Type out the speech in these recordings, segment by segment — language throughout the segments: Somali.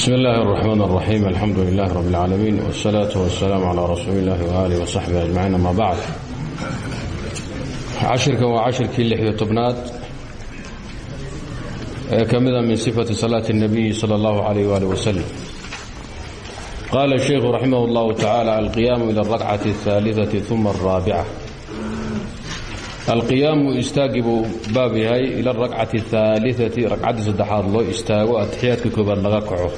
bsm اllahi الرحmn الرaxيim alxamdu lilah rb اlcaalamiin wالsalaaة wالsalaam عlى rasuuli اllahi وaalih وصaxbi aجmaciin ama bacd cashirkan waa cashirkii lixyo tobnaad ee ka mida min sifati salaati الnabiyi salى اllahu عalayh wali waslm qaala الشhaykhu raximah اllahu taعalى alqiyaamu ilى اlrakcaةi الثaaliثaةi ثuma الraabica alqiyaamu istaagi buu baab yahay ila arakcati aaliai ragcaddii saddexaad loo istaago atixiyaadka koobaad laga kaco.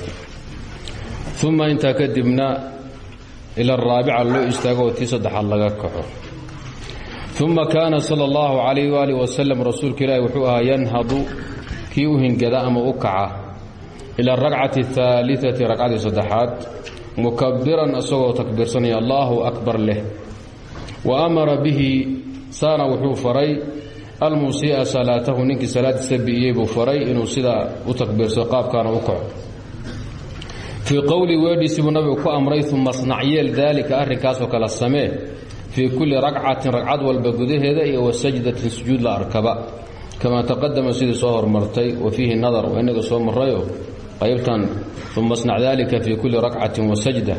Uma intaa kadibna ila araabica loo istaago oo tii saddexaad laga kaco. Uma kaana sala allahu calayh waalih wasalam rasuulka ilaahi wuxuu ahaa yanhadu kii u hingada ama u kaca. Ila arakcati aaliai ragcaddii saddexaad mukabiran isagoo takbiirsanaya allahu akbar leh. Wa amara bihi saana wuxuu faray almuusii'a salaatahu ninkii salaadiisa bi'iyey buu faray inuu sidaa u takbiirsado qaabkaana u kaco fii qowli weedhiisii buu nabigu ku amray uma asnacyeel daalika arrinkaasoo kale samee fii kulli ragcatin ragcad walba gudaheeda iyo wa sajdatin sujuud la arkaba. Kamaa taqadama sidii soo hormartay wa fiihi nadar waa inaga soo marrayo qaybtan uma asnac daalika fii kulli rakcatin wa sajda.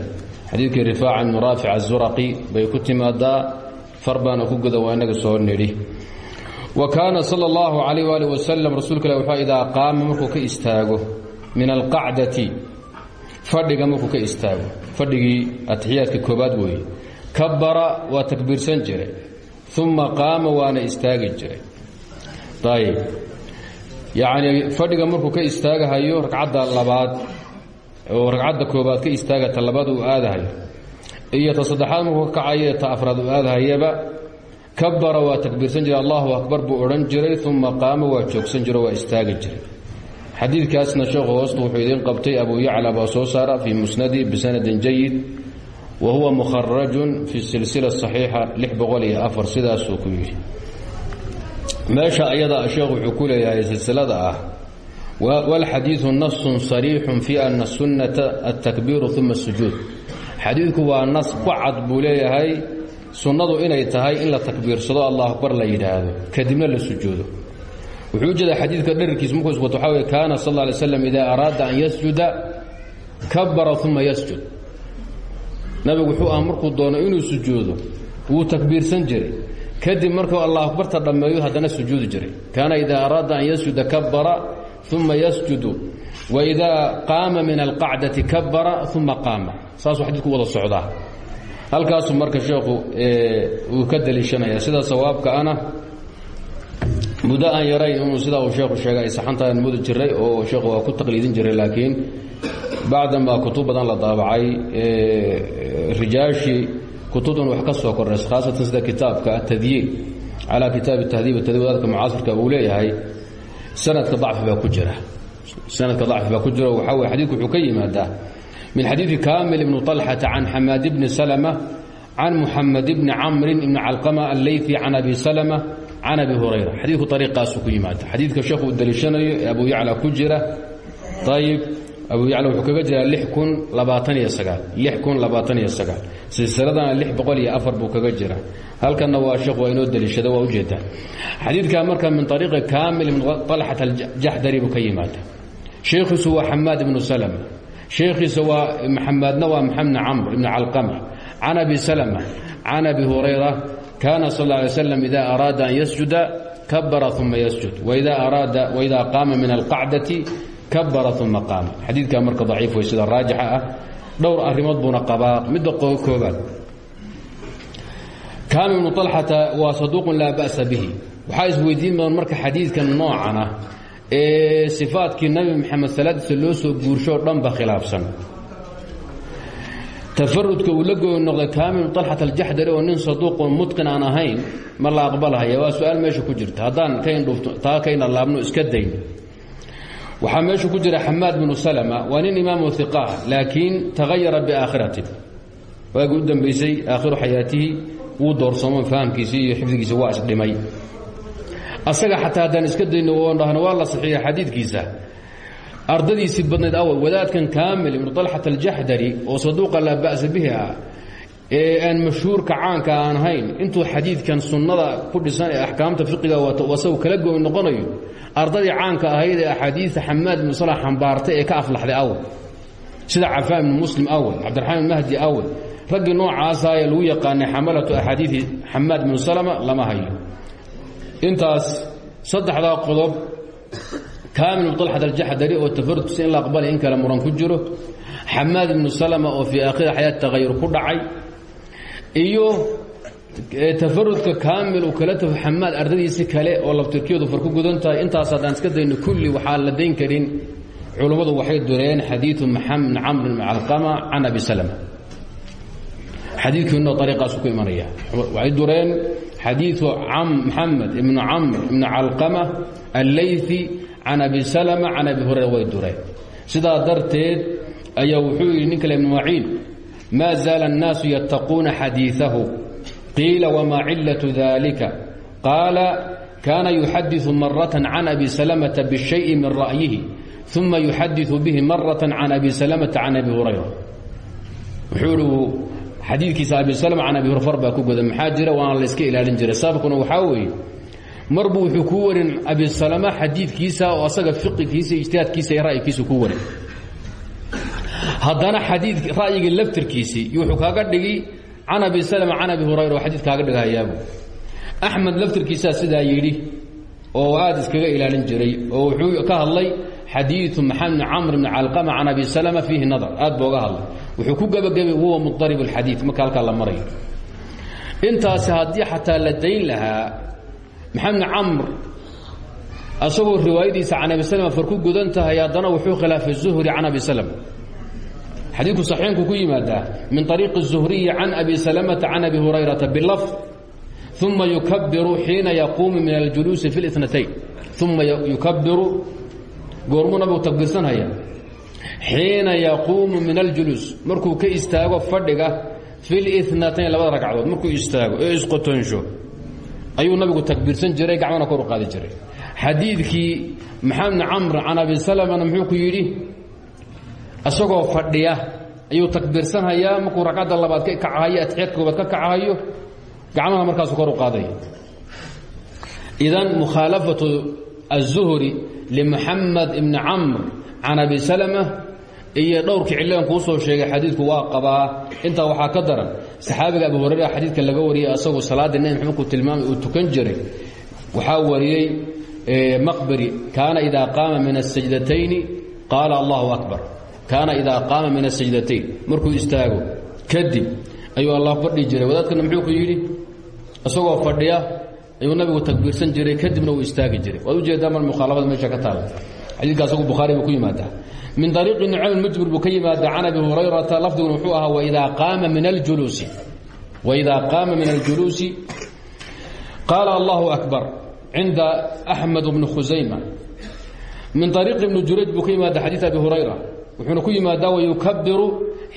Xadiidkii rifaaca ibnu raafic azuraqi bay ku timaadaa far baana ku guda waa inaga soo nidhi. Wa kaana sala allahu calayh waali rasuulka ilah wuxuu idaa qaama markuu ka istaago min alqacdati fadhiga markuu ka istaago. Fadhigii atixiyaadka koobaad weeye. Kabara waa takbiirsan jiray uma qaama waana istaagi jiray. Ayib yacnii fadhiga markuu ka istaagahayo ragcadda labaad oo ragcadda koobaad ka istaaga ta labaad uu aadahayo iyo ta saddexaad markuu ka kacayo ta afraad u aadahayaba kabara waa takbiirsan jiray allahu akbar buu odhan jiray uma qaama waa joogsan jiro waa istaagi jiray. Xadiidkaasna sheekhu hoostu wuxuu idiin qabtay abu yacla baa soo saara fii musnadi bisanadin jayid wa huwa mukharajun fi silsila saxiixa lix boqol iyo afar sidaasuu ku yidhi. Meesha ayada sheekhu wuxuu ku leeyahay silsilada ah walxadiidu nasun sariixun fi ana sunnata altakbiiru uma sujuud xadiidku waa nas ku cad buu leeyahay sunnadu inay tahay in la takbiirsado allah akbar la yidhaahdo kadibna la sujuudo. Wuxuu u jeedaa xadiidka dherarkiisa markuu iswato waxaa weye kaana sal lla lay slam idaa araada an yasjuda kabara uma yasjud. Nabigu wuxuu ah markuu doono inuu sujuudo wuu takbiirsan jiray. Kadib markuu allah akbarta dhammeeyo haddana sujuudi jiray. Kaana idaa araada an yasjuda kabara uma yasjudu waidaa qaama min alqacdati kabara uma qaama saasuu xadiidku wada socdaa. Halkaasuu marka sheekhu uu ka daliishanaya sida sawaabka ana muddo aan inuu sidaa uu sheekhu sheegay ay saxantahan mudi jiray oo sheekhu waa ku taqliidin jiray laakiin bacdan baa kutub la daabacay rijaashii kutubdan wax ka soo kordhays khaasatan sida kitaabka atadyiin calaa kitaabi tahdiib tadiib wadaadka uu leeyahay sanadka dacfi baa ku jira. Sanadka dacfi baa ku jira waxaa weye xadidku wuxuu min xadiidi kaamil ibni طalxata can xamaad bni salma can muxamed bni camrin ibni calqama alleyfi can abi salma can abi hurayra xadiidku ariiqaasuu ku yimaada xadiidka sheekhu uu daliishanayo ee abu yacla ku jira ayib abu yacla wuxuu kaga jiraa silsiladana buu kaga jira halkanna waa sheekh waa inoo daliishada waa u jeedaa xadiidkaa marka min ariiqi kaamil ibn طalxat aljaxdari buu ka yimaada sheekhiisu waa xamaad ibnu salma sheekhiisa waa maxamedna waa maxamed camr ibn calqama can abi salma can abi hurayra kaana sal ا alay slam ida araada an yasjuda kabara uma yasjud. Waida qaama min alqacdati kabara uma qaama. Xadiidkaa marka daciif way sida raajixa ah. Dhowr arrimood buuna qabaa. Midda koobaad kaamil ibnu طalxata waa saduuqun laa ba'sa bihi. Waxaa isweydiin badan marka xadiidkan noocana ee sifaatkii nabi maxamed salaadiisa loo soo guursho dhanba khilaafsan. Tafarudka uu la gooni noqday kaamilu طalxat nin saduuqoo mutqin aan ahayn ma la aqbalhaya waa su'aal meesha ku jirta. Haddaan ka indhuufto taa kayna laabno iska dayn. Waxaa meesha ku jira xamaad binu salma waa nin imaamu iqah laakiin tagayara biaakhirati. Waagii u dambaysay aakhiru xayaatihi wuu doorsamo fahamkiisii iyo xifdigiisa waa isdhimay asaga xataa haddaan iska dayno oo dhahno waa la saxiiya xadiidkiisa. Ardadiisii badnayd awal wadaadkan kaamil ibnu طalxat aljaxdari oo saduuqa laa ba'sa bihi ah ee aan mashhuurka caanka aan ahayn intuu xadiidkan sunnada ku dhisan ee axkaamta fiqiga wato asagu kala gooni noqonayo ardadii caanka ahayd ee axaadiista xamaad ibnu sala xambaartay ee ka aflaxday awal. Sida cafaa ibnu muslim awel cabdiraxmaan mahdi awel raggii noocaasa ee lagu yaqaanay xamalatu axaadiidi xamaad bnu salama lama hayo intaas saddexdaa qodob kaamil طalxat aljaxdari oo tafarudkiisa in la aqbalay in kale muran ku jiro xamaad ibnu salama oo fii aakhiri xayaat tagayur ku dhacay iyo tafarudka kaamil uu kala tafo xamaad ardadiisi kale oo labtirkiyadu far ku intaas haddaan iska dayno kulli waxaa la dayn karin. Culummadu waxay dureen xadiiu maxamed bn camr bn calqama abi salama. Xadiidkiinoo ariiqaasu ku imanaya. Waxay dureen xadiiu maxamed ibnu camr ibni calqama allayfi can abi salama can abi hurayra way dureen sidaa darteed ayaa wuxuu yidhi nin kale ibnu maciin maa zaala الnaasu yattaquuna xadiiثahu qiila wmaa cilaة dalika qaala kaana yuxadiثu maraة can abi salmةa bالشhayءi min ra'yihi uma yuxadiثu bihi maraة can abi salmةa can abi hurayra wuxuu i xadiidkiisa abi slm can abi hur far baa ku goda maxaa jira? La iska ilaalin jiray. Sababkuna waxaa weeye marbu wuxuu kuu warin abi salama xadiidkiisa oo asaga fiqigiisa ijtihaadkiisa iyo ra'yikiisa kuu warin. Haddana xadii ra'yigii laftirkiisii wuxuu kaaga dhigi can abi slma can abi hurayra oo kaaga dhigahayaabu. Axmed laftirkiisaa sidaa yidhi oo aad iskaga ilaalin jiray oo wuxuu ka hadlay xadiiu maxamed bn camr bn calqama can abi salma fiihi nadar aad booga hadlay wuxuu ku gebagabay huwa muarib اxadii marka halkaa la marayo intaasi haddii xataa la dayn lahaa maxamed bn camr asagoo riwaayadiisa can abi slm far ku gudan tahay haddana wuxuu khilaafay zuhri can abi slm xadiidku saxiinku ku yimaadaa min ariiqi الzuhriyi can abi salmata can abi hurayrata bilafd uma yukabiru xiina yaquumu min aljuluusi fi اlاثnatayn uma yukabiru goormuu nabigu takbiirsanhaya xiina yaquumu min aljuluus markuu ka istaago fadhiga fi lnatayn labada ragcadood markuu istaago ee isqotonsho ayuu nabigu takbiirsan jiray gacmana kor u qaadi jiray. Xadiidkii maxamed bn camr abi salmana muxuu ku yidhi isagoo fadhiya ayuu takbiirsanhayaa markuu ragcadda labaad ka kacahayo koobaad ka kacahayo gacmaha markaasu kor u qaadaya idan mukhaalafatu الzuhri limuxamed ibni camr can abi salama iyo dhowrkii cillaan kuu soo sheegay xadiidku waa qabaa intaa waxaa ka daran saxaabiga abu hurayra xadiidka laga wariyey asagu salaadda nebi maxamed ku tilmaamay uu tukan jiray waxaa wariyey maqberi kaana idaa qaama min asajdatayni qaala allahu akbar kaana idaa qaama min asajdatayn markuu istaago kadib ayuu allah fadhi jiray wadaadkana muxuu ku yidhi isagoo fadhiya ayuu nabigu takbiirsan jiray kadibna uu istaagi jiray. Waad u jeedaa mar mukhaalafada meesha ka taala xadiidka asagu bukhaari buu ku yimaadaa. Min ariiqi nucaym mujbir buu ka yimaada can abi hurayrata lafdiguna wuxuu ahaa waidaa qaama min aljuluusi. Waidaa qaama min aljuluusi qaala allahu akbar cinda axmed bni khusayma min ariiqi ibni jurayj buu ka yimaada abi hurayra. Wuxuuna ku yimaadaa wayukabiru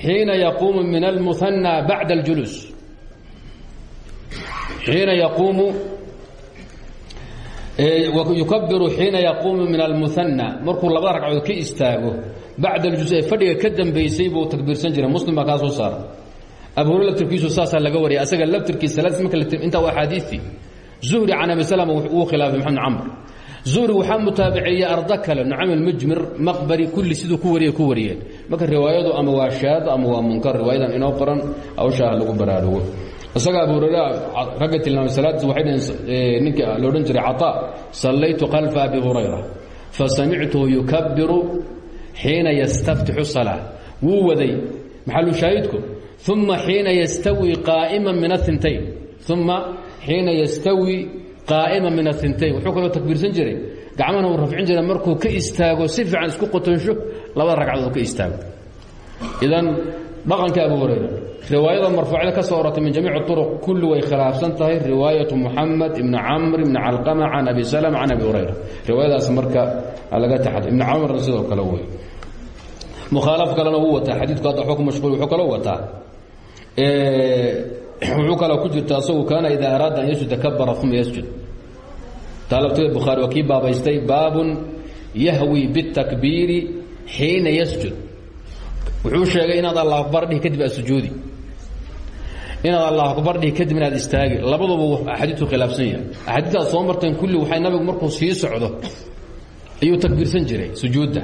xiina yaquumu min almuhanى bacda اljuluus xiina yaquumu yukabiru xiina yaquumu min almuhanى markuu labada ragcadood ka istaago bacda اljus ee fadhiga ka dambaysay buu takbiirsan jiray. Muslim baa kaa soo saara. Abu hurr laftirkiisu saasaa laga wariyay. Asaga laftirkiisa inta axaadiiii zuhri can abi slm wuu khilaafay maxamed camr. Zuhri waxaa mutaabaceeyey ardo kale nucam almujmir maqbari kulli siduu ku wariye ku wariyeen. Marka riwaayadu ama waa shaado ama waa munkar isaga abu hurayra ragga tilmaamay salaadiis waxay dhaheen ninka la jiray caطaa sallaytu khalfa abi hurayra fasamictuhu yukabiru xiina yastaftixu salaa wuu waday maxalu shaahidku? Uma xiina yastawi qaa'ima min aintayn uma xiina yastawi qaa'ima min aintayn wuxuu kaloo takbiirsan jiray. Gacmahana uu rafcin jiray ka istaago si isku qotonsho labada ragcadood ka istaago. Idan dhaqanka abu hurayra. Riwaayada marfuucda ka soo orortay min jamiic uruq kulli way khilaafsan tahay. Riwaayatu muxamed ibni camr ibni calqama can abi salm can abi hurayra. Riwaayadaas marka laga taxad ibni camarna sidoo kale wey. Mukhaalaf kalena wuu wataa. Xadiidku hadda xukm mashhuul wuxuu kaloo wataa. Wuxuu kaloo ku jirta asagu kaana idaa araada an yasjuda kabara yasjud. Taalabtiga bukhaari waa kii baabaystay yahwi biاtakbiiri xiina yasjud wuxuu sheegay inaad allah akbar dhihi kadib aad sujuudi. Inaad allah akbar dhihi kadib inaad istaagi. Labaduba axaadiitu khilaafsan yahay. Axaadiistaad soo marteen kulli waxay nabigu markuu sii socdo ayuu takbiirsan jiray sujuudda.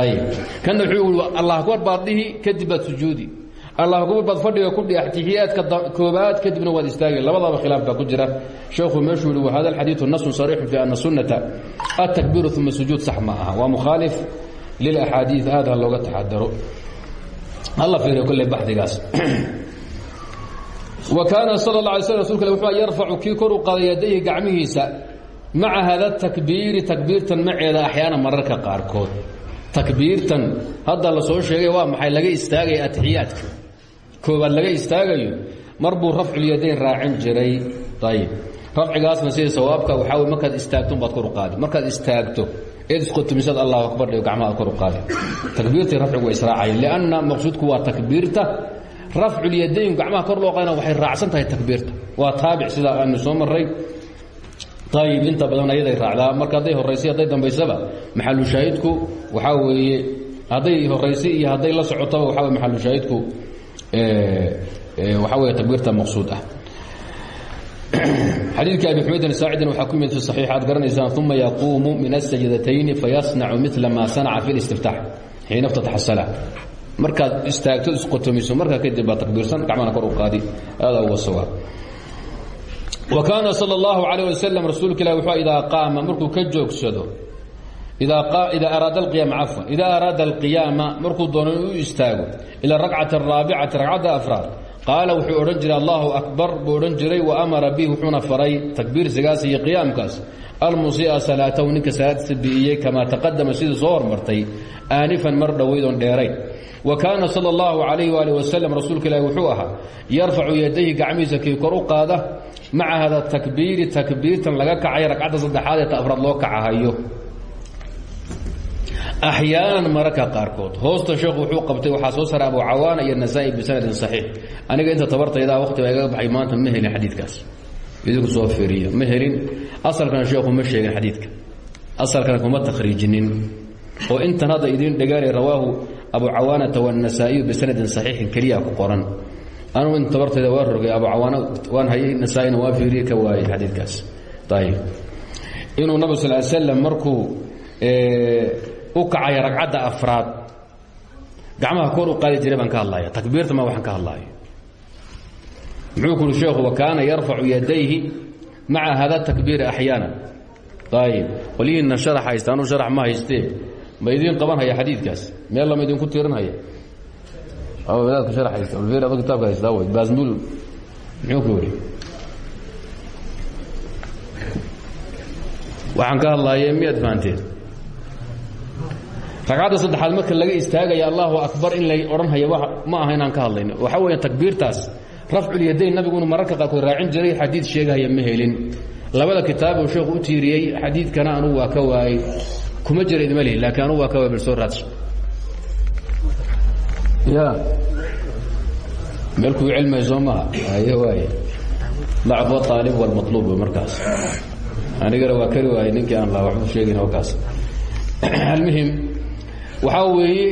Ayib kanna wuxuu i allah akbar baad dhihi kadib baad sujuudi. Allah akbar baad fadhiga ku dhihi atixiyaadka koobaad kadibna waad istaagi. Labadaba khilaaf baa ku jira. Sheekhu meeshuu yihi wahada alxadiidu nasun sariixun fi ana sunnata. Atakbiiru uma sujuud sax ma aha. Waa mukhaalif lilaxaadiid aad ha looga taxadaro hala fiiriyo kolley baxdigaas wa kaana sal la alay sl rasulka wuxuu yarfacu kii kor u qaaday yadayhi gacmihiisa maca hada takbiiri takbiirtan maceeda axyaana mararka qaarkood takbiirtan hadda la soo sheegay waa maxay laga istaagaya atixiyaadka koobaad laga istaagayo mar buu rafculyadayn raacin jiray ayib rafcigaasna sida sawaabka waxaa wey markaad istaagto baad kor u qaadi markaad istaagto eed isqotumisad allahu akbar dhigo gacmaha kor u qaadi. Takbiirtii rafcigu waa israacaya lianna maqsuudku waa takbiirta. Rafculyadayn gacmaha kor loo qaadana waxay raacsan tahay takbiirta. Waa taabic sida aanu soo maray ayib inta badan ayaday raacdaa. Marka hadday horaysa hadday dambaysaba maxalushaahidku waxaa weeye hadday horaysa iyo hadday la socotaba waxa wey maxalushaahidku waxaa wey takbiirta maqsuud ah xadiidka abi xumaydin saacidin waxaa ku yimid fi saxiix aad garanaysaan uma yaquumu min asajdatayni fayasnacu mila ma sanaca fi listiftaax xiina iftataxa salaa markaad istaagto isqotomiso markaa kadib baa takbiirsan gacmana kor u qaadi. Aadaa uga suga. Wa kaana sal اllahu alayh waslm rasuulka ilah wuxuu idaa qaama markuu ka joogsado idaa araada alqiyaama cafwan idaa araada alqiyaama markuu doono inuu istaago ila rakcati araabicati ragcadda afraad qaala wuxuu odhan jiray allahu akbar buu odhan jiray wa amara bihi wuxuuna faray takbiirsigaas iyo qiyaamkaas. Almusia salaatahu ninka salaadisa bi'iyey kamaa taqadama sidii soo hormartay aanifan mar dhowaydoon dheerayn. Wa kaana sal اllahu alayh ali waslm rasuulka ilahi wuxuu ahaa yarfacu yadayhi gacmihiisa kii kor u qaada maca hada takbiiri takbiirtan laga kacay ragcadda saddexaad ee ta afraad loo kacahayo axyaanan mararka qaarkood. Hoosta sheekhu wuxuu qabtay waxaa soo saray abu cawaana iyo nasaa-i bisanadin saxiix. Aniga inta tabartaydaa waqti baa igaga baxay maanta ma helin xadiidkaas. Idinku soo fiiriya ma helin. Asalkana sheekhu ma sheegin xadiidka. Asalkana kuma takhriijinin oo intan hadda idiin dhegaalay rawaahu abu cawaanata wanasaa-iyu bisanadin saxiixin keliya ku qoran. Anugu inta tabartayda waa rogay abu cawaana waan hayay nasaa-ina waa ka waayey xadiidkaas. Ayib inuu nabig sal l slam markuu u kacay ragcadda afraad. Gacmaha kor u qaadi jiray baan ka hadlaya takbiirta ma waxaan ka hadlaayo. Muxuu ku uhi sheekhu wakaana yarfacu yadayhi maca hada takbiiri axyaana. Ayib qolyihiinna sharax haysta anuu sharax ma haystee. Ma idiin qaban haya xadiidkaas? Meel lama idinku tirinhaya wadaadka sharax haysta olveer ado kitaabka haystaa way baasmul muxuu ku yidhi waxaan ka hadlaaye miyaad fahanteen ragcadda saddexaad marka laga istaagaya allahu akbar in lay odhanhaya ma aha inaan ka hadlayno. Waxaa weya takbiirtaas rafculyadayn nabigu inuu mararka qaarkood raacin jiray xadiid sheegahaya ma helin. Labada kitaabuu sheekhu u tiiriyey xadiidkana anugu waa ka waayey. Kuma jira idma lihin laakiin anugu waa ka waay bal soo raadsa ya. Meel kuu cilmay soo maha? Aye waay dacf aalib walmaluub markaas. Anigana waa kari waayey ninkii aan la waxbu sheegin kaas almuhim waxaa weeye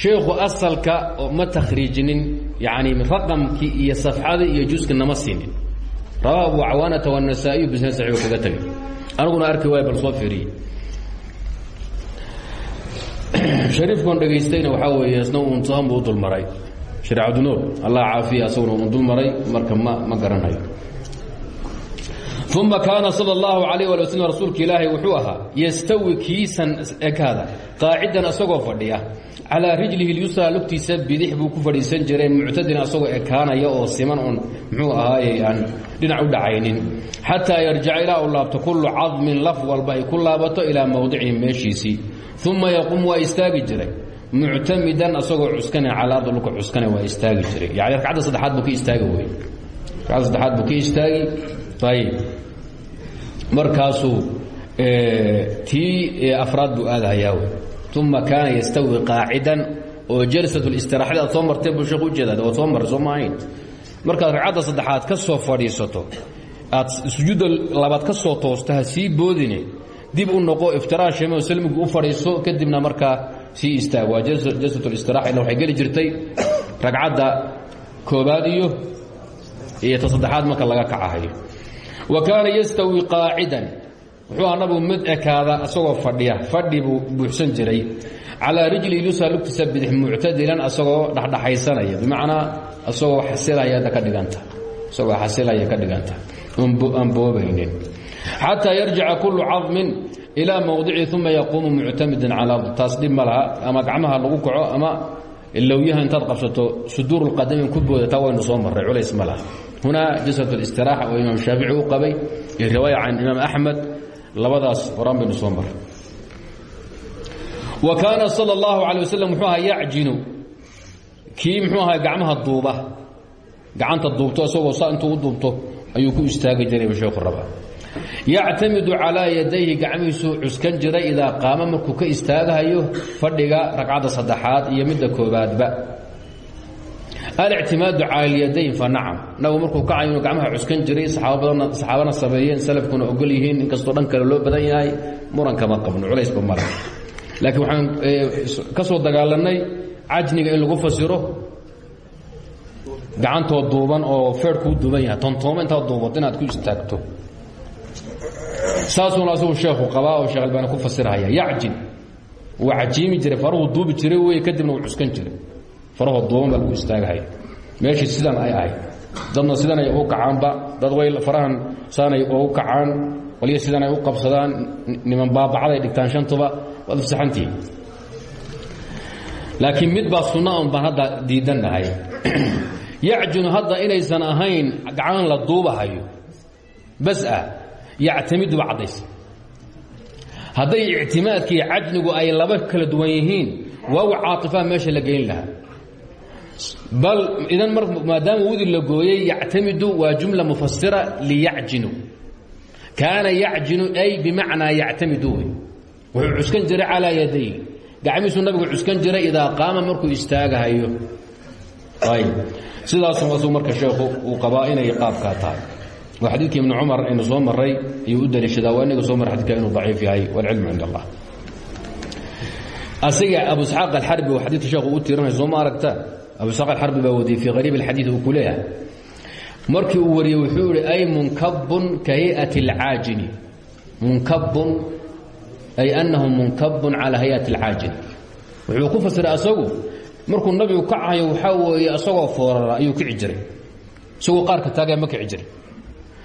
sheekhu asalka ma takhriijinin yani raqamkii iyo safxadii iyo juska nama siinin. Rawaa abu cawaanata wanasaa-iyu bisna saxiibu kaga tegay aniguna arki waay bal soo fiiriye. Shariifkoon dhegaystayna waxaa weeye isna uun sahan buu u dulmaray. Shareecadu allah caafiya asaguna uun dulmaray marka ma ma garanayo uma kaana sal اllahu alayh ali waslm rasuulka ilaahay wuxuu ahaa yastawi kiisan ekaada qaacidan asagoo fadhiya. Calaa rijlihi lyusra lugtiisa bidix buu ku fadhiisan jiray muctadin asagoo ekaanaya oo siman un muxuu ahaaye aan dhinac u dhacaynin. Xataa yarjaca ilaa u laabto kullu cadmin laf walba ay ku laabato ilaa mowdicihi meeshiisii. Uma yaquum waa istaagi jiray. Muctamidan asagoo cuskana cala ardi dhulka cuskana waa istaagi jiray. Yani ragcadda saddexaad buu markaasuu tii afraad buu aadahayaa uma kaana yastawi qaacidan oo jalsat اlistiraxada aad soo martee buu sheekh u jeedaa waad soo marray soo ma ahayn. Markaad ragcadda saddexaad ka soo fadhiisato aad sujuudda labaad ka soo toosto ha sii boodine dib u noqo iftiraashame salmigu u fadhiiso kadibna markaa sii istaag. Waa jalsat اlistiraxa illa waxay geli jirtay ragcadda koobaad iyo iyo ta saddexaad marka laga kacahayo wa kaana yastawi qaacidan. Wuxuu aha nabigu mid ekaada isagoo fadhiya. Fadhi buu buuxsan jiray. Calaa rijli lusa lugtiisa bidix muctadilan asagoo dhexdhexaysanaya. Bimacnaa asagoo xasilaya ka dhiganta. Isagoo xasilaya ka dhiganta. Aan boobaynin. Xataa yarjica kullu cadmin ilaa mawdici uma yaquumu muctamidan calaa taas dhib ma laha. Ama gacmaha lagu kaco ama lowyaha intaad qabsato suduur اlqadamin ku boodataa waynu soo marray. Culays ma laha hunaa jilsat اlistiraxa oo imaam shaafici u qabay iyo riwaaya can imaam axmed labadaas horaan baynu soo marray. Wa kaana sal اllahu alay waslm muxuu ahaa yacjinu. Kii muxuu ahaa gacmaha duuba. Gacanta duubto isagoo saa intuu u duubto ayuu ku istaagi jiray sheekhu raba yactamidu calaa yadayhi gacmihiisuu cuskan jiray idaa qaama markuu ka istaagahayo fadhiga ragcadda saddexaad iyo midda koobaadba alictimaadu cala alyadayn fa nacam nabigu markuu kacayo inuu gacmaha cuskan jiray saxaabana sameeyeen salafkuna ogol yihiin inkastoo dhan kale loo badan yahay murankama qabno culaysba male laakiin waxaan ka soo dagaalanay cajniga in lagu fasiro gacantoo duuban oo feer kuu duuban yahay tontooma intaad duubato inaad ku istaagto saasuuna asagu sheekhu qabaa oo sheekh albaani ku fasirhaya yacjin wuu cajiimi jiray faruhu duubi jiray wey kadibna wuu cuskan jiray farahoo duuban baa lagu istaagahaya meeshii sidan ay ahayd dadna sidanay u kacaanba dad way farahan saanay ugu kacaan qolyo sidanay u qabsadaan niman baabacday dhigtaan shantuba waad fasaxantihi laakiin mid baa sunna un baan hadda diidannahay. Yacjinu hadda inaysan ahayn la duubahayo. Bas ah yactamiduba caddaysa. Hadday cajnigu ay laba kala duwan yihiin waaw caaطifaa meesha la gelin lahaa bal idan maadaama wudi la gooyey yactamidu waa jumla mufasira liyacjinu kaana yacjinu ay bimacnaa yactamidu wey wuxuu cuskan jiray calaa yaday gacmihiisuu nabigu cuskan jiray idaa qaama markuu istaagahayo sidaasu asuu marka sheekhu uu qabaa inay qaabkaa tahay waa xadiidkii ibni cumar aynu soo maray ayuu u daliishadaa waa inaga soo maray xadidka inuu daciif yahay walcilmu cind allah asiga abu isxaaq alxarbi oo xadiidka sheekhu u tiiranay soo ma aragta abu isxaaq alxarbi baa wadiyey fii qariib alxadiid uu ku markii uu wariyey wuxuu ihi ay munkabun ka hayati alcaajini munkabun ay annahu munkabun calaa hayati alcaajini wuxuu ku fasiray asagu markuu nabigu kacayo waxaa weeye isagoo foorara ayuu kici jiray. Isagoo qaarka taagaya ma kici jiray.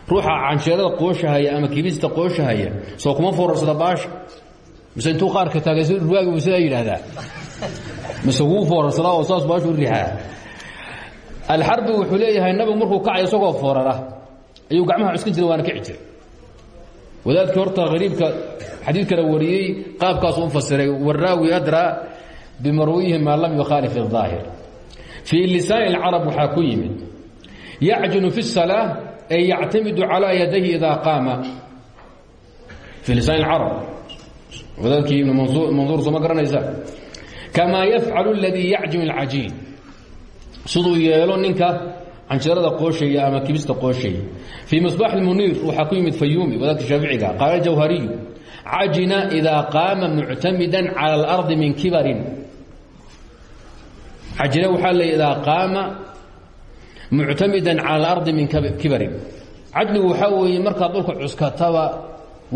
Ruuxa cansheerada qooshahaya ama kibista qooshahaya soo kuma foorarsada baasha. Mise intuu qaarka taagay ruwaagi sidaa yidhaahdaa mise wuu foorarsadaa oo saas baashu riixaa alxarbi wuxuu leeyahay nabigu markuu kacayo isagoo foorara ayuu gacmaha cuskan jiray waana kici jiray wadaadkii horta hariibka xadiidkana wariyey qaabkaasu u fasiray waraawi adraa bimarwiyihi maa lam yukhaalif الظaahir fii lisaani اlcarab waxaa ku yimid yacjinu fi الsalaa ay yactamidu calىa yadayhi idaa qaama fii lisaan اlcarab wadaadkii ibn manduur soo ma garanaysa kamaa yafcalu اladii yacjinu اlcajiin siduu yeelo ninka canjeerada qooshaya ama kibista qooshaya fii misbaax اmuniir waxaa ku yimid fayuumi wadaadka shaaficiga qaala jawhariyu cajina idaa qaama muctamida calى اlardi min kibarin cajina waxaa la idaa qaama muctamida calى اlardi min kibarin cajnigu waxaa weeye markaad dhulka cuskataba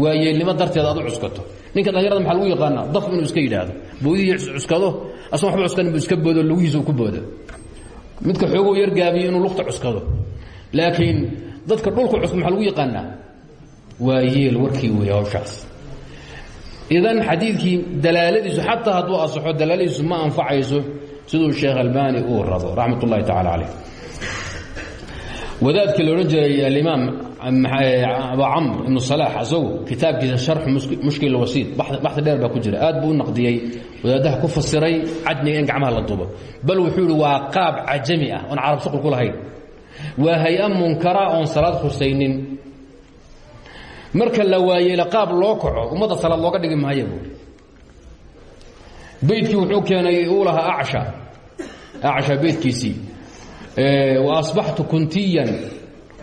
waayeelnimo darteed aad u cuskato. Ninka dhalinyarada maxaa lagu yaqaanaa? Daf inuu iska yidhaahdo. Boodihii cuskado asagoo waba cuskan bu iska boodo lugihiisa ku boodo. Midka xoogou yargaabiyo inuu lugta cuskado. Laakiin dadka dhulka cuska maxaa lagu yaqaanaa? Waa yeel warkii weeye hawshaas. Idan xadiidkii dalaaladiisu xataa hadduu asaxo dalaaladiisu ma anfacayso siduu sheekh albani uu rabo raxmat ullahi tacala caleyh wadaadkii la odhan jiray alimaam abu camr ibnu salaax asagu kitaabkiisa sharxu mushkil wasiid baxdi dheer baa ku jira aad buu u naqdiyey wadaadaha ku fasiray cadniga in gacmaha la dubo bal wuxuu yihi waa qaab cajami ah oon carab suqul ku lahayn waa hay'a munkara oon salaad khusaynin marka la waayeela qaab loo kaco ummadda salaad looga dhigi maayo buu beydkii wuxuu keenay uu lahaa acsha acsha beydkiisii wa asbaxtu kuntiyan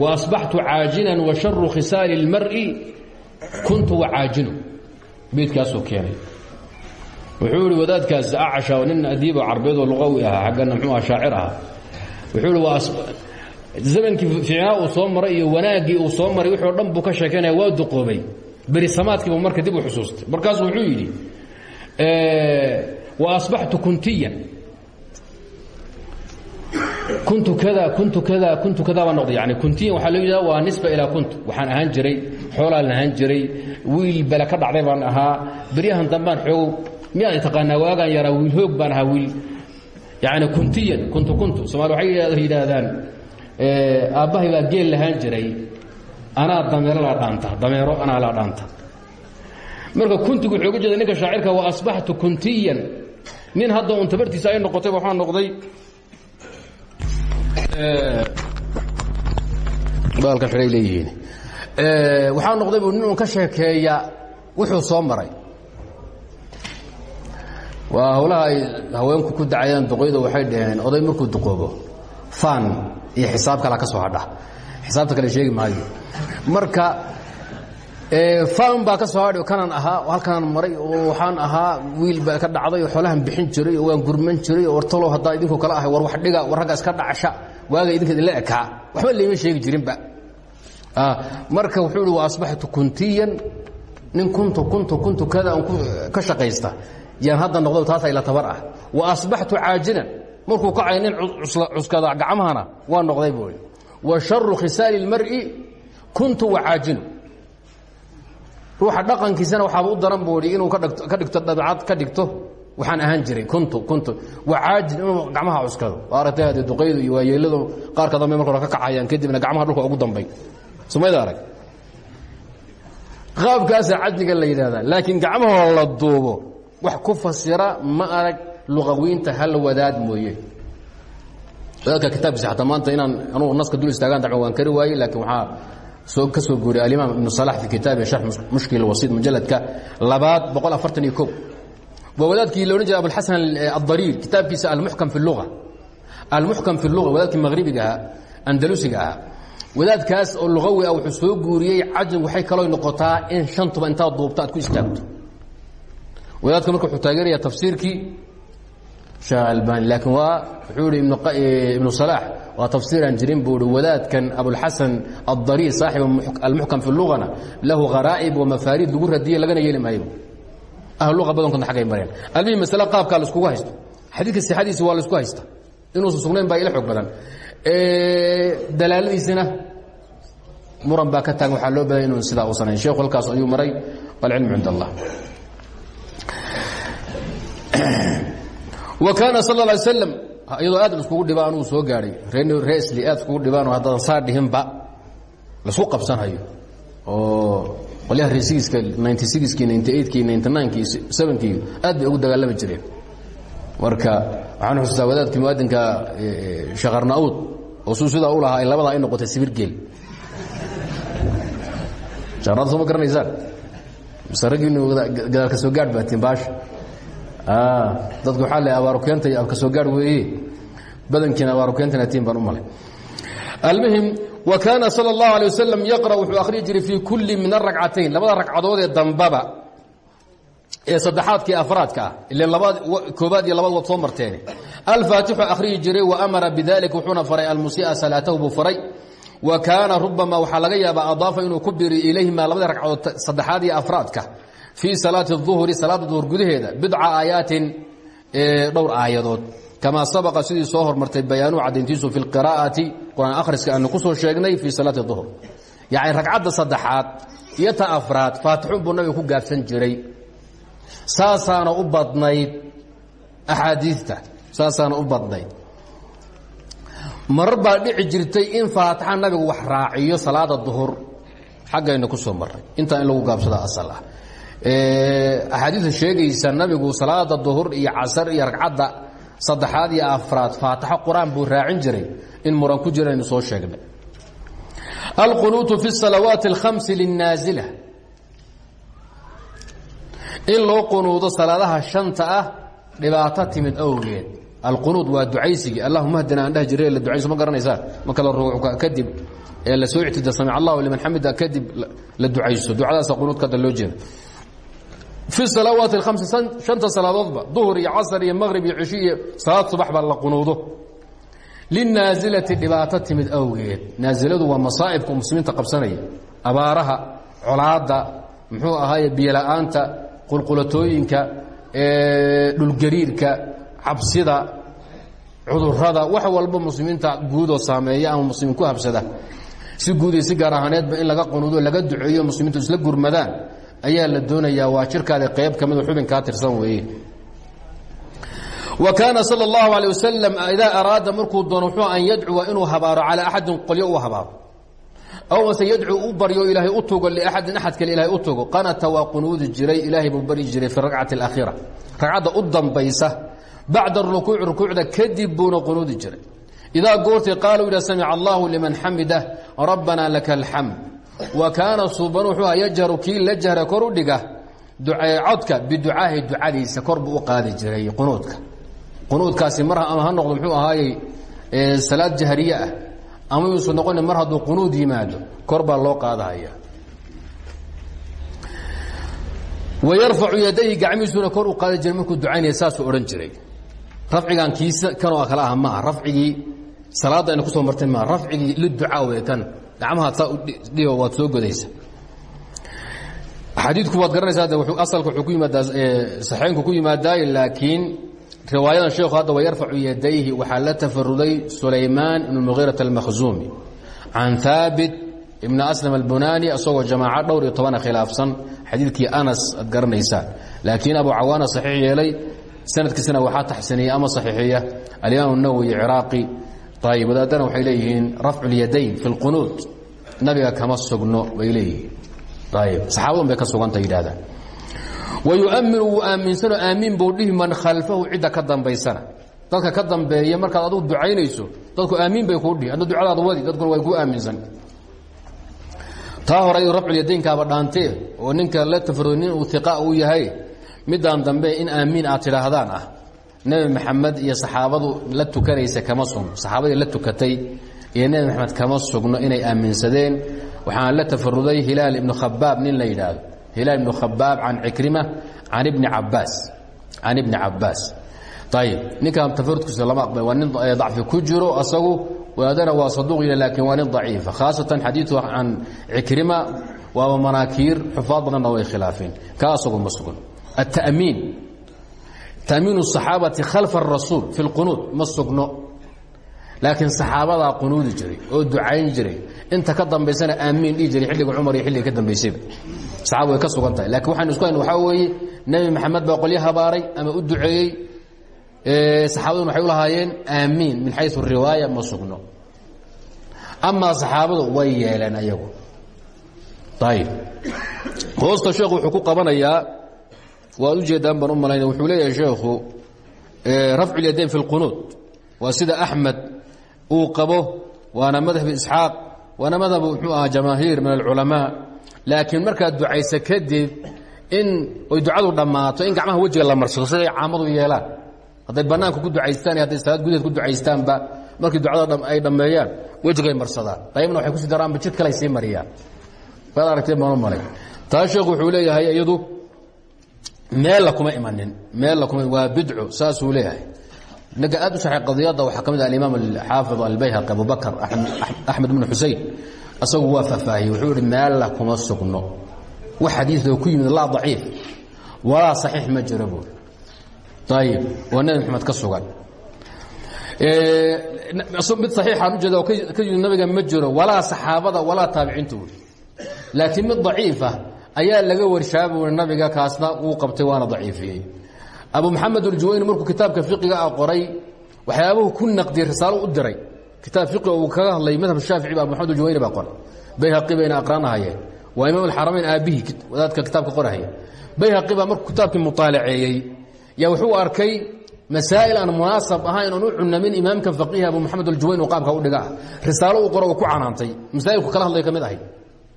وأصبحت عاaجiنا وشhaر khiصاaل المرء كنت وعاaجiن beydkaasuu keenay wuxuu ihi wadaadkaas acشha nin adiibo carbeedoo luqawi ahaa xaggana mxuu aha shaacir ahaa wuxuu ihi zamankii fiicnaa uu soo maray iyo wanaaggii uu soo maray wixii o dhan buu ka sheekeynaya waa duqoobay beri samaadkiibu marka dib u xusuustay markaasuu wuxuu yidhi wa asbaxtu kuntiyan kuntu kada kuntu kada kuntu kada baa noqday. Yani kuntiyan waxaa loo yidhahda waa nisba ilaa kuntu. Waxaan ahaan jiray xoolaan ahaan jiray wiil bele ka dhacday baan ahaa. Beryahan dambaan xoogow miyaad taqaanaa waagaan yaraa wiil hoog baan ahaa wiil. Yani kuntiyan kuntu kuntu. Somaali waxay yidhaahdaan aabbahay baa geel lahaan jiray. Anaa dameero laa dhaanta dameero anaa laa dhaanta. Marka kuntigu wuxuu uga jeeda ninka shaacirka wa asbaxtu kuntiyan. Nin hadda un tabartiisa ay noqotay waxaa noqday baalka xidhay leeyihiin. Waxaa noqday buu nin un ka sheekeeya wuxuu soo maray. Waa hawlaha ay haweenku ku dacayaan duqoyda waxay dhaheen oday markuu duqoobo faan iyo xisaab kala ka soo hadha. Xisaabta kale sheegi maayo. Marka faan baa ka soo hadhi kanaan ahaa halkanaan maray oo waxaan ahaa wiil baa ka dhacday oo xoolahan bixin jiray oo waan gurman jiray oo wartalow haddaa idinkoo kale ahay war wax dhiga war ragga iska dhacsha waaga idinka idinla ekaa. Waxba layma sheegi jirinba. Marka wuxuu ihi wa kuntiyan nin kuntu kuntu kuntu kada aan ka shaqaysta. Yaan hadda noqdo taas ayla tabar ah. Wa asbaxtu caajilan markuu kacay nin cuskada gacmahana waa noqday buu wa sharu khisaali اlmar'i kuntu wacaajinu ruuxa dhaqankiisana waxaaba u daran buu inuu ka dhigto dabcad ka dhigto waxaan ahaan jiray kuntu kuntu. Wacaajin inuu gacmaha cuskado. Aragtay hadee duqaydu iyo waayeeladu qaarka dambe marka hore ka kacayaan kadibna gacmaha dhulka ugu dambay. Sumayda arag. Qaabkaasaa cajniga la yidhahdaa laakiin gacmahoo la duubo wax ku fasira ma arag luqawiinta hal wadaad mooye. Wadaadka kitaabkiisa xataa maanta inaan anugu naska dul istaagaan dacmo waan kari waayey laakiin waxaa soo ka soo guuriyay alimaam ibnu salax fi kitaabi sharx mushkil wasiid mujalladka labaad boqol afartan iyo ko waa wadaadkii la odhan jiray abulxasan adariir kitaabkiisa almuxkam fi lua almuxkam fi lua wadaadkii maghribiga ahaa andalusiga ahaa wadaadkaas oo luqawi ah wuxuu soo guuriyey cajin waxay kaloo noqotaa in shantuba intaad duubto aad ku istaagto wadaadka marka wuxuu taageeraya tafsiirkii sheekh albani laakiin waa wuxuu ihi ibnu salaax waa tafsiiraan jirin buu ihi wadaadkan abulxasan addariir saaxiba almuxkam fi lugana lahu kharaa'ib wa mafaariid lagu radiyey lagana yeeli maayo ahlu luqa badankoodna xaggay mareen. Almihim masale qaabkaa la iskugu haysto. Xadiidka sixadiisi waa la isku haysta. Inuusan sugnayn baa ila xoog badan. Dalaaladiisina muran baa ka taagan. Waxaa loo badanya inuu sidaa u sanayn. Sheekhu halkaas ayuu maray. Walcilmu cind allah. Wa kaana sal ly slam iyadoo aad iskugu dhibaa anuu soo gaadhay ree isli aad iskugu dhibaanoo haddaadan saa dhihinba la isku qabsanhayo oo qolyaha reesigiiska ninty sixkii ninty eightkii ninty ninekii sevenkii aad bay ugu dagaalami jireen. Marka waxaan xusuustaa wadaadkii muadinka sheekharnauud oo suu sidaa u lahaa ay labadaa ay noqotay sibirgeel sheekharnaud soo ma garanaysaan? Mise raggiinu gadaalka soo gaadh baatiin baasha dadku waxaa le abaarukeenta iyo abka soo gaadh weeye. Badankiina abaarukeentana tiin baan u malay. Almuhim wa kaana sal اllahu alيه wasalam yaqra wuxuu akhriyi jiray fii kulli min aragcatayn labada ragcadood ee dambaba ee saddexaadkii afraadka ah ile labaad koobaad iyo labaad waad soo marteen alfaatixu akhriyi jiray wa amara bidalika wuxuuna faray almusii'a salaatahu buu faray wa kaana rubama waxaa laga yaabaa adaafa inuu ku biri ilayhima labada ragcadood saddexaad iyo afraadka fii salaati الظuhri salaada duhur gudaheeda bidca aayaatin dhowr aayadood kama sabaqa sidii soo hormartay bayaanuu cadayntiisu fi qira'ati quraan akhriska aanu ku soo sheegnay fii salaati duhr yacni ragcadda saddexaad iyo ta afraad faatixun buu nabiga ku gaabsan jiray saasaana u badnayd axaadiidta saasaana u badnayd marar baa dhici jirtay in faatixa nabigu wax raaciyo salaada duhur xaggayna ku soo marray intaa in lagu gaabsadaa asal ah axaadiista sheegaysa nabigu salaada duhur iyo casar iyo ragcadda saddexaad iyo afraad faatixo qur'aan buu raacin jiray in muran ku jiraynu soo sheegnay. Alqunuutu fi salawaati اlkhamsi linnaasila in loo qunuudo salaadaha shanta ah dhibaato timid awgeed. Alqunuud waa ducaysigii. Allahuma hdina aan dheh jire la ducayso ma garanaysaan. Marka la ruuca kadib la soo ictida samic allahu liman xamida kadib la ducayso. Ducadaasa qunuudka hadda loo jeeda fi salawaati اhamsi shanta salaadoodba duhur iyo casar iyo maqrib iyo cishi iyo salaad subax baa la qunuudo linaasilati dhibaato timid awgeed naasiladu waa masaa'ibka muslimiinta qabsanaya abaaraha colaadda muxuu ahaaye biyola'aanta qulqulatooyinka dhulgariirka cabsida cudurrada wax walba muslimiinta guudoo saameeya ama muslimiin ku habsada si guud iyo si gaar ahaaneedba in laga qunuudo laga duceeyo muslimiintu isla gurmadaan ayaa la doonayaa waa jirkaada qayb ka mido xubin kaa tirsan weeye. Wa kaana sala allahu alay wasalam idaa araada markuu doono wuxuu an yadcuwa inuu habaaro calaa axadin qolyo u habaaro. Aw mase yadcu u baryo ilaahay u togo liaxadin axad kale ilahay u qanata waa qunuudi jiray ilaahay buu jiray fi rakcati alakhiira ragcadda u dambaysa bacda rukuuci rukuucda kadib buuna qunuudi jiray. Idaa goortay qaala u yidhah samica liman xamida rabbanaa laka alxamd wa kaana suuban wuxuu yajharu kii la jahra kor u dhiga codka biducaahi ducadiisa kor buu u qaadi jiray qunuudka. Qunuudkaasi mar ama ha noqdo muxuu ahaayey salaad jahriye ah. Ama yuusan noqonin mar hadduu qunuud yimaado kor baa loo qaadahaya. Wayarfacu yadayhi gacmihiisuna kor u qaadi jiray markuu ducaynaya saasuu odhan jiray. Rafcigan kiisa kanoo kale ah maaha. Rafcigii salaadda ayna ku soo marteen maaha. Rafcigii liducaa wey kan gacmahaad saa udhigo waad soo godaysa. Xadiidku waad garanaysaa de asalka wuxuu ku yimaadaa saxeynku ku yimaadaaye laakiin riwaayadan sheekhu hadda wayarfacu yadayhi waxaa la tafaruday sulaymaan ibn muhiirat almakhzuumi can haabit ibn aslam albunani isagoo jamaaco dhowr iyo tobana khilaafsan xadiidkii anas aad garanaysaan laakiin abu cawaana saxiix yeelay sanadkiisana waxaa taxsiniya ama saxiixiya alimaam nawowi ciraaqi ayib wadaadana waxay leeyihiin rafcu اlyadayn fi اlqunuud nabiga kama sugno bay leeyihiin ayib saxaabadan bay ka suganta yidhahdaan wayuaminu wuu aaminsano aamiin buu dhihi man khalfahu cidda ka dambaysana dadka ka dambeeya markaad adugu ducaynayso dadku aamiin bay kuu dhihi adna ducadaada wadi dadkuna way kuu aaminsan taa hore iyadu rafculyadaynkaaba dhaantee oo ninka la tafarudo nin uu iqa uu yahay midaan dambe in aamiin aad tidhaahdaan ah nebi maxamed iyo saxaabadu la tukanaysa kama sugno. Saxaabadii la tukatay iyo nebi maxamed kama sugno inay aaminsadeen. Waxaana la tafaruday hilaal ibnu khabaab nin la yidhaahdo. Hilaal ibnu khabaab can cikrima can ibni cabbaas can ibni cabbaas. Ayib ninkan tafarudkiisa lama aqbal waa nin dacfi ku jiro asagu wadaadana waa saduuq yidha laakiin waa nin daciifa. Khaasatan xadiidu can cikrima waaba manaakiir xufaad badanna way khilaafeen. Ka asagu ma sugan alta'miin تأmiin الصaxaabati khalfa الrasuul fi اlqunuud ma sugno laakiin saxaabadaa qunuudi jiray oo ducayn jiray inta ka dambaysana aamiin dhihi jiray xilliga cumar iyo xilliga ka dambaysayba saxaaba way ka sugan tahay lakin waxaynu isku hayn waxaa weeye nebi maxamed baa qolyo habaaray ama u duceeyey saxaabaduna waxay u lahaayeen aamiin min xayثu الriwaaya ma sugno amaa saxaabadu way yeeleen ayagu ayib hoosta sheekhu wuxuu ku qabanayaa waad u jeedaan baan u malayna wuxuu leeyahay sheekhu rafcu اlyadayn fi اlqunuud waa sida axmed uu qabo waana madhab isxaaq waana madhab muxuu ahaa jamaahiir min alculamaa. Laakiin markaad ducaysa kadib in oy ducadu dhammaato in gacmaha wejiga la marsado siday caamadu yeelaan. Hadday bannaanka ku ducaystaan iyo hadday salaad gudaheed ku ducaystaanba markii ducada ay dhammeeyaan wejigay marsadaan. Qaybna waxay ku sii daraanba jid kaley sii mariyaan. Waad aragteen baan u malay. Taa sheekhu wuxuu leeyahay iyadu meella kuma imanin meella kuma waa bidco saasuu leeyahay. Ninka aad u saxay qadiyadda waxaa ka mid ah alimaam alxaafid albayhaqi abubakr axmed bnu xusein asagu waa faahfaahiyey wuxuu ihi meella kuma sugno. Wax xadiidoo ku yimid laa daciif walaa saxiix ma jiro buuri ayib waa nebi maxamed ka sugan. Mid saxiixaan ujeeda oo ka yimid nabiga ma jiro walaa saxaabada walaa taabiciinta buuri laakiin mid daciifa ayaa laga warshaaba ui nabiga kaasna wuu qabtay waana daciifiyey. Abu maxamed uljuwayni markuu kitaabka fiqiga ah qoray ku naqdiyey risaalo u diray. Kitaab fiqi uu kaga hadlay madhab shaafici ba abu maxamed uljuwayni baa qoray. Bayhaqi bayna aqraanahayeen waa imaam alxaramayn aabihii wadaadka kitaabka qorahaya bayhaqi baa markuu kitaabkii muطaalaceeyey yaa wuxuu arkay masaa'il aan munaasab ahayn oon u cunamin imaamka faqiihi abu maxamed aljuwayn uu qaabka u dhiga risaalo uu qoro ku canaantay. Masaa'ilku kala hadlay ka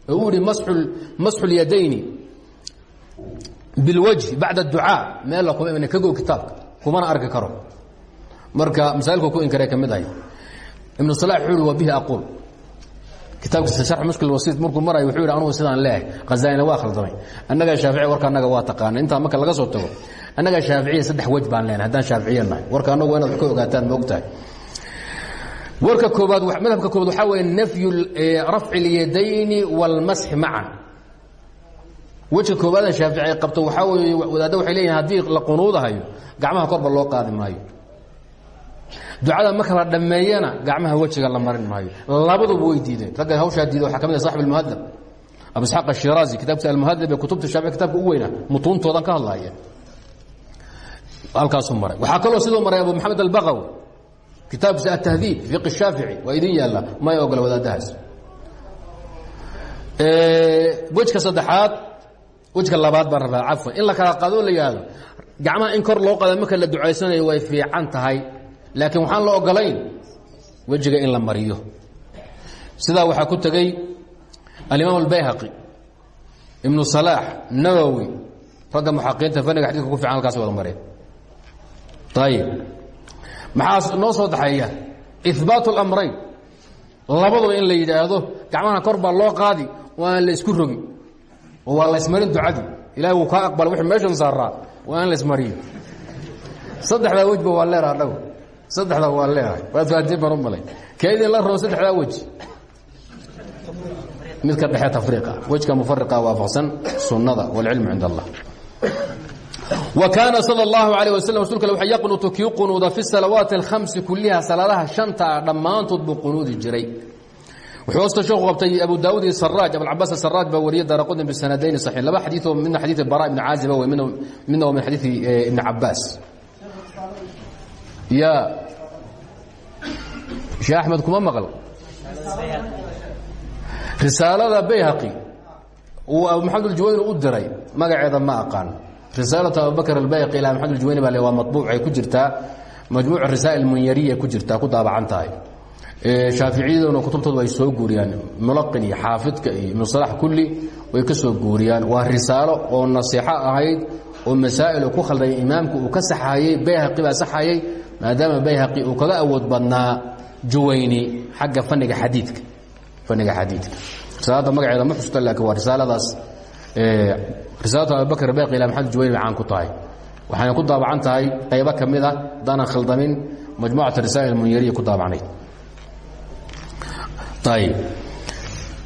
oo uu yihi masxu اlyadayni bilwajhi bacda اducaa meella kuma iman ka go kitaabka kumana arki karo. Marka masaailku ku inkare ka mid ahay. Ibnu salax wuxuu yihi wa bihi aquul kitaabkiisa sharx mushkil wasiit markuu marayo wuxuu yidhi anugu sidaan leehay khazaalina waa khaldamay. Annaga shaaficiya warka annaga waa taqaana intaa marka laga soo tago annaga shaaficiya saddex wej baan leenahay haddaan shaaficiya nahay. Warka annagu waa inaad wax ka ogaataan ma ogtahay warka koobaad madhabka koobaad waxaa weeye nafyu rafci اlyadayni wاlmasxi macan. Wejka koowaada shaafici ay qabto waxaa weeye wadaadda waxay leeyihiin haddii la qunuudahayo gacmaha korba loo qaadi maayo. Ducada marka la dhammeeyana gacmaha wejiga la marin maayo. Labaduba way diideen. Ragga hawshaa diida waxaa ka mid ah saxib almuhadab abu isxaaq ashiraazi kitaabkiisa almuhadab ee kutubta shaafici kitabka u weyna mutuuntoodan ka hadlaaya halkaasuu maray. Waxaa kaloo sidoo maray abu maxamed albaqawi kitaabkiisa atahdiib fiqi shaafici waa idin yaalla may ogola wadaadahaas wejka saddexaad wejka labaad baan rabaa cafwan. In la kala qaado la yihahdo gacmaha in kor loo qada marka la ducaysanayo way fiican tahay. Laakiin waxaan la ogolayn wejiga in la mariyo. Sidaa waxaa ku tegey alimaam albayhaqi ibnu salaax nawowi ragga muxaqiqiinta faniga xadidka ku fiican halkaas wada mareen. Ayib maxaa noo soo daxeeya ihbaatu اlamrayn labaduba in la yidhaahdo gacmaha kor loo qaadi waa la isku rogi. Oo waa la ismarin ducadii ilahay wuu kaa aqbala wixii meeshan saaraa waa in la ismariyo. Saddexdaa wejba waa leedaha dhago saddexdaa waa leedahay waad fahanteen baan u malay kee idin la rabo saddexdaa weji. Midka dhexe tafriiqa. Wejka mufariqa waafaqsan sunnada wاlcilmu cind allah wa kaana salى اllahu عalيه waslm rasulka wa yaqnutu kii qunuuda fi salawaati اlhamsi kuliha salaadaha shantaa dhammaantood buu qunuudi jiray wuxuu hoosta sheeku qabtay abu daawud iyo saraaj abulcabaas asaraaj baa wariyay daraqudin bisanadayn saxiix laba xadiioo midna xadiid bara ibni caaziba wey midna waa min xadiidi ibni cabaas ya sheekh axmed kuma maqal risaalada bayhaqi uu abu maxamed aljuwayni u diray magaceeda ma aqaan risaalatu abubakr albayhaqi ilaa maxamed aljuwayni baa le waa maطbuuc ay ku jirtaa. Majmuuc risaa'il munyariya ku jirtaa ku daabacan tahay. Shaaficiyaduna kutubtoodu ay soo guuriyaan. Mulaqin iyo xaafidka iyo ibnu salax kulli way ka soo guuriyaan. Waa risaalo oo nasiixo ahayd oo masaa'il ku khalday imaamku uu ka saxayey bayhaqi baa saxayey maadaama bayhaqi uu kaga awood badnaa juwayni xagga faniga xadiidka. Faniga xadiidka. Risaalada magaceeda ma xusta laakiin waa risaaladaas risaalatu abubakr bayhaqi ila maxamed juwayni bay caan ku tahay. Waxayna ku daabacan tahay qaybo ka mid a haddaanan khaldamin majmuucat risaa'il munyariya ku daabacnayd.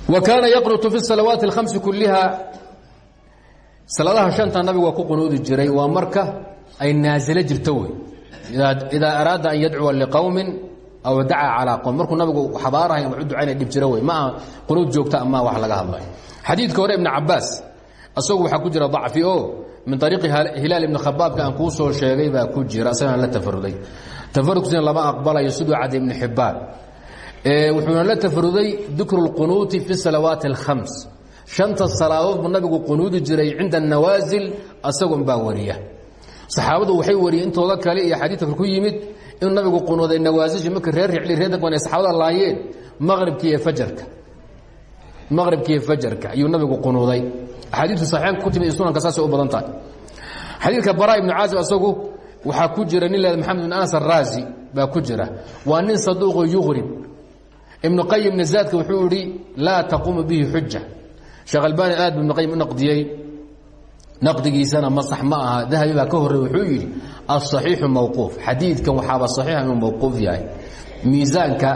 Wa kaana yaqnutu fi salawaati اlhamsi kuliha salaadaha shanta nabigu waa ku qunuudi jiray waa marka ay naasilo jirto wey. Idaa araada an yadcuwa liqowmin aw dacaa calaa qowm markuu nabigu xabaarahay wax u ducayna dhib jira wey. Maa qunuud joogta ama wax laga hadlay. Xadiidka hore ibn cabaas isagu waxaa ku jira dacfi o min ariiqi hilaal ibni khabaabka aan kuu soo sheegay baa ku jira. Isagaan la tafaruday tafarudkiisina lama aqbalayo siduu cadday ibni xibbaan wuxuuna la tafaruday dikru اlqunuuti fi salawaati اlkhams shanta salaadood buu nabigu qunuudi jiray cinda anawaasil asagoon baa wariya. Saxaabadu waxay wariyeen intooda kale iyo xadiidka ku yimid inuu nabigu qunuuday nawaasishi markii reer ricli reer dagban ay saxaabada laayeen maqribki iyo fajarka. Maqribki iyo fajarka ayuu nabigu qunuuday axaadiitu saxiixan ku timid sunanka saasay u badan tahay. Xadiidka bara ibnu caazib asagu waxaa ku jira nin lehda maxamed bin anas araazi baa ku jira. Waa nin saduuqo yuqrib ibnu qayim nasaadka wuxuu idhi laa taquumu bihi xuja sheekh albaani aad bu ibnu qayim u naqdiyey. Naqdigiisana masax ma aha. Dahabi baa ka horrey wuxuu yidhi aلصaxiixu mawquuf. Xadiidkan waxaaba saxiixa inuu mawquuf yahay. Miisaanka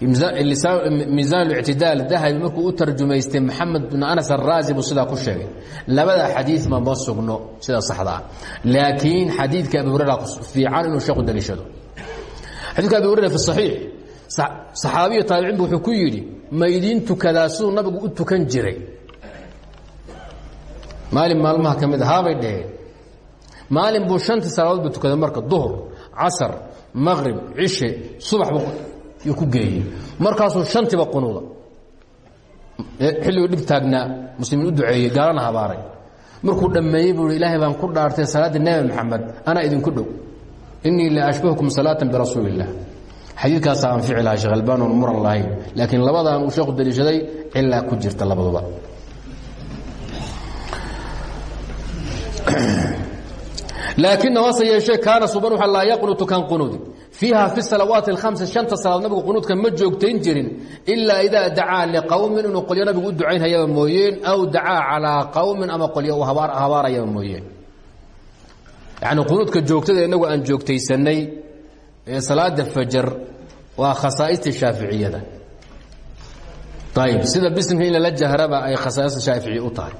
miisaan اlictidaal dahabi markuu u tarjumaystay maxamed bin anas araazi buu sidaa ku sheegay. Labada xadiidma ma sugno sida saxda ah. Laakiin xadiidka abi hurera fiican inuu sheeku daliishado. Xadidka abi hurera fi صaxiix saxaabiya taabiciin bu wuxuu ku yidhi ma idiin tukadaa siduu nabigu u tukan jiray. Maalin maalmaha ka mid ahaabay dhaheen. Maalin buu shantii salaadood buu tukaday marka duhur casar maqrib cishe subax buu ku geeyey markaasuu shantiba qunuuda. Xilliguu dhib taagnaa muslimiin u duceeyey gaalana habaaray. Markuu dhammeeyey buu ilaahay baan ku dhaartay salaaddii nebi maxamed anaa idinku dhow. Innii la ashbahukum salaatan birasuuli illah xadiidkaasaa anfici lahaa sheekh albaan oon muran lahayn. Laakiin labadan uu sheekhu daliishaday cilaa ku jirta labaduba laakiin hase yeeshee kaana suban waa laa yaqnutu kan qunuudi fiiha fi salawaati اlhamsi shanta salaad nabigu qunuudka ma joogtayn jirin ilaa idaa dacaa liqowmin inuu qolyo nabigu u ducaynhayaba mooyeen aw dacaa calaa qowmin ama qolyo uu habaarayaba mooyeen. Yani qunuudka joogtada inagu aan joogtaysanay ee salaada fajar waa khasaaista shaaficiyada. Ayb sida bisimka in lala jahraba ay khasaaista shaaficiya u tahay.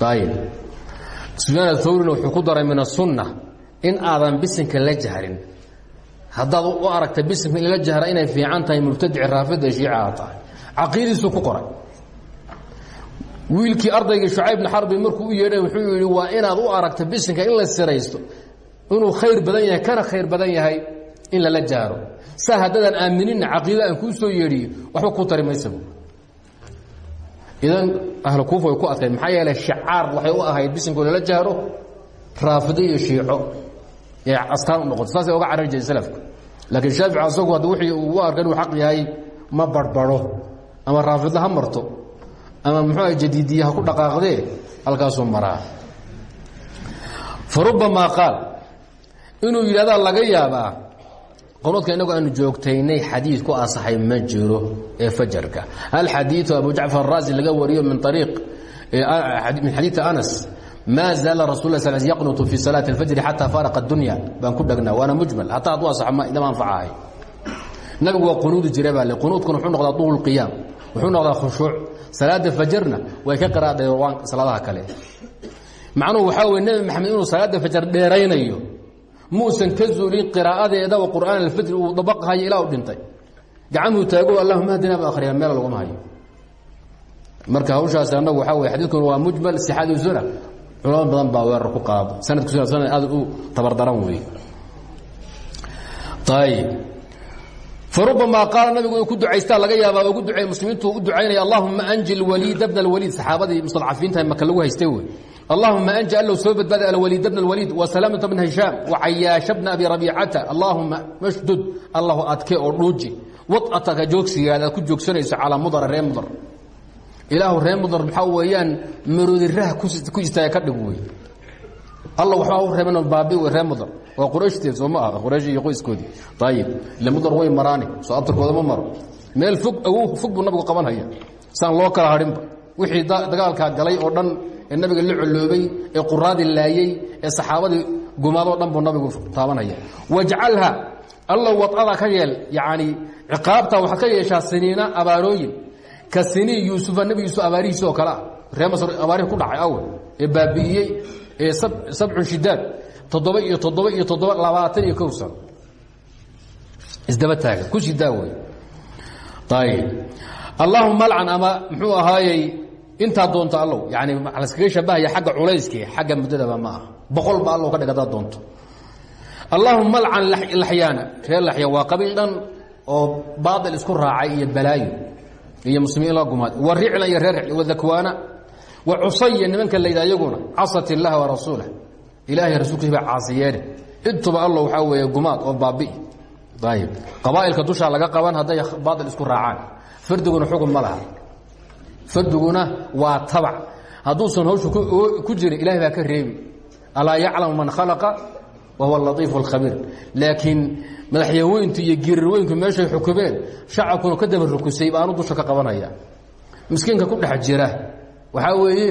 Ayib sufyaan athawrina wuxuu ku daray min asunna in aadan bisinka la jahrin. Haddaad u aragta bisinka in la jahra inay fiican tahay raafida shiicaha tahay. Ku qoray. Wiilkii ardaygii shucayb bn xarbi markuu u yeedhay wuxuu yidhi waa inaad u aragta bisinka in la siraysto. Inuu khayr badan yahay kana khayr badan yahay in lala jaaro. Saa aaminina caqiida aan soo yeedhiyo waxba kuu tari idan ahlu kuufa way ku adkayd maxaa yeelay shacaar waxay u ahayd bisinkoo lala jaaro raafido iyo shiico yay astaan u noqoto saasay oga carari jiray salafku. Laakiin shaafici asagu hadda wixii uu arka inuu xaq yahay ma barbaro ama raafido ha marto ama muxuu ah jadiidiye ha ku dhaqaaqdee halkaasuu maraa. Fa rubbamaa qaal inuu yidhahdaa laga yaabaa qolodka inagu aanu joogtaynay xadiid ku asaxay ma jiro ee fajarka. Hal xadiiu abu jacfar araazi laga wariyo min ariiq min xadiii anas maa zaala rasul la sl yaqnutu fi salaati اlfajri xataa faaraqa اdunya baan ku dhagnaa waana mujmal. Hataa hadduu asaxo idama anfacahay nabigu waa qunuudi jira baa le. Qunuudkuna wuxuu noqdaa duul qiyaam wuxuu noqdaa khushuuc. Salaada fajarna way ka qaraadhay salaadaha kale. Macnuhu waxaa weye nebi maxamed inuu salaada fajar dheeraynayo muusan ka zuulin qiraa'adeedaba qur'aan alfajri uu dabaqhayo ilaa u dhintay. Gacanuu taago allahuma hadina ba akhriya meel laguma marka hawshaasi annagu waxaa weye xadiidkuna waa mujmal sixadiisuna culamo badan baa weerar ku qaado. Sanadkiisuna sanad aad u tabardaran weeye. Ayib farubamaa qaala nabigu ku ducaystaa laga yaabaa ugu duceey muslimiintu u ducaynaya allahuma anji lwaliida bna alwaliid. Saxaabadii mustadcafiintahay maka lagu haystay wey allahuma anji allow soo badbaada alwaliida bna alwaliid wasalaamata bna hishaam wacayaasha bna abi rabiicata allaahuma mashdud allahu adke oo dhuuji. Wad'ataka joogsigaada aad ku joogsanayso calaa mudara ree mudar. Ilaahu ree mudar maxaa weeyaan maroodiraha ku istaaga ka dhig wey alla waxbaa u reeban baabi wey ree mudar. Waa qurayshteen soo ma aha. Quraysh iyo qoyskoodii. Ayib ile mudar way maraani soo abtarkooda ma maro. Meel fog awow fog buu nabigu qabanhaya saan loo kala hadhinba wixii dagaalkaa galay oo dhan ee nabiga la coloobay ee quraadii laayey ee saxaabadii gumaadoo dhan buu nabigu taabanhaya wajcalha allow waddada ka yeel yacni ciqaabta waxaad ka yeeshaa siniina abaarooyin ka sinii yuusufa nebi yuusuf abaarihiisi oo kale ah. Ree masr abaarihii ku dhacay awel ee baabi'iyey ee sabcun shidaad toddoba iyo toddoba iyo toddoba labaatan iyo kow sano isdaba taaga ku sidaa wey ayib allahuma alcan ama muxuu ahaayey intaa doonto allow yani laskaga shabahaya xagga culayskii xagga muddadaba ma aha. Boqol ba allow ka dhig hadaad doonto. Allahuma alcan laxyaana. Reer laxya waa qabiil dhan oo baail isku raacay iyo balaayo iyo muslimiin la gumaad. Wa ricla iyo reer wadakwaana wa cusaya nimanka la yidhaha iyaguna casat illaha wa rasuulah. Ilaahay rasuulkiisa baa caasiyeene. Intuba allo waxaa weeye gumaad oo baabi'i ayib qabaa'ilka dushaa laga qaban hadday baail isku raacaan. Fardiguna xugun ma laha fardiguna waa tabac hadduusan hawshu ku jirin ilahay baa ka reebi. Alaa yaclamu man khalaqa wa huwa alatiifu alkhabiir. Laakiin madaxyaweyntu iyo girirweynku meeshay xukumeen shacabkuna ka daba rukusay baanu dusha ka qabanaya. Miskiinka ku dhex jira waxaa weeye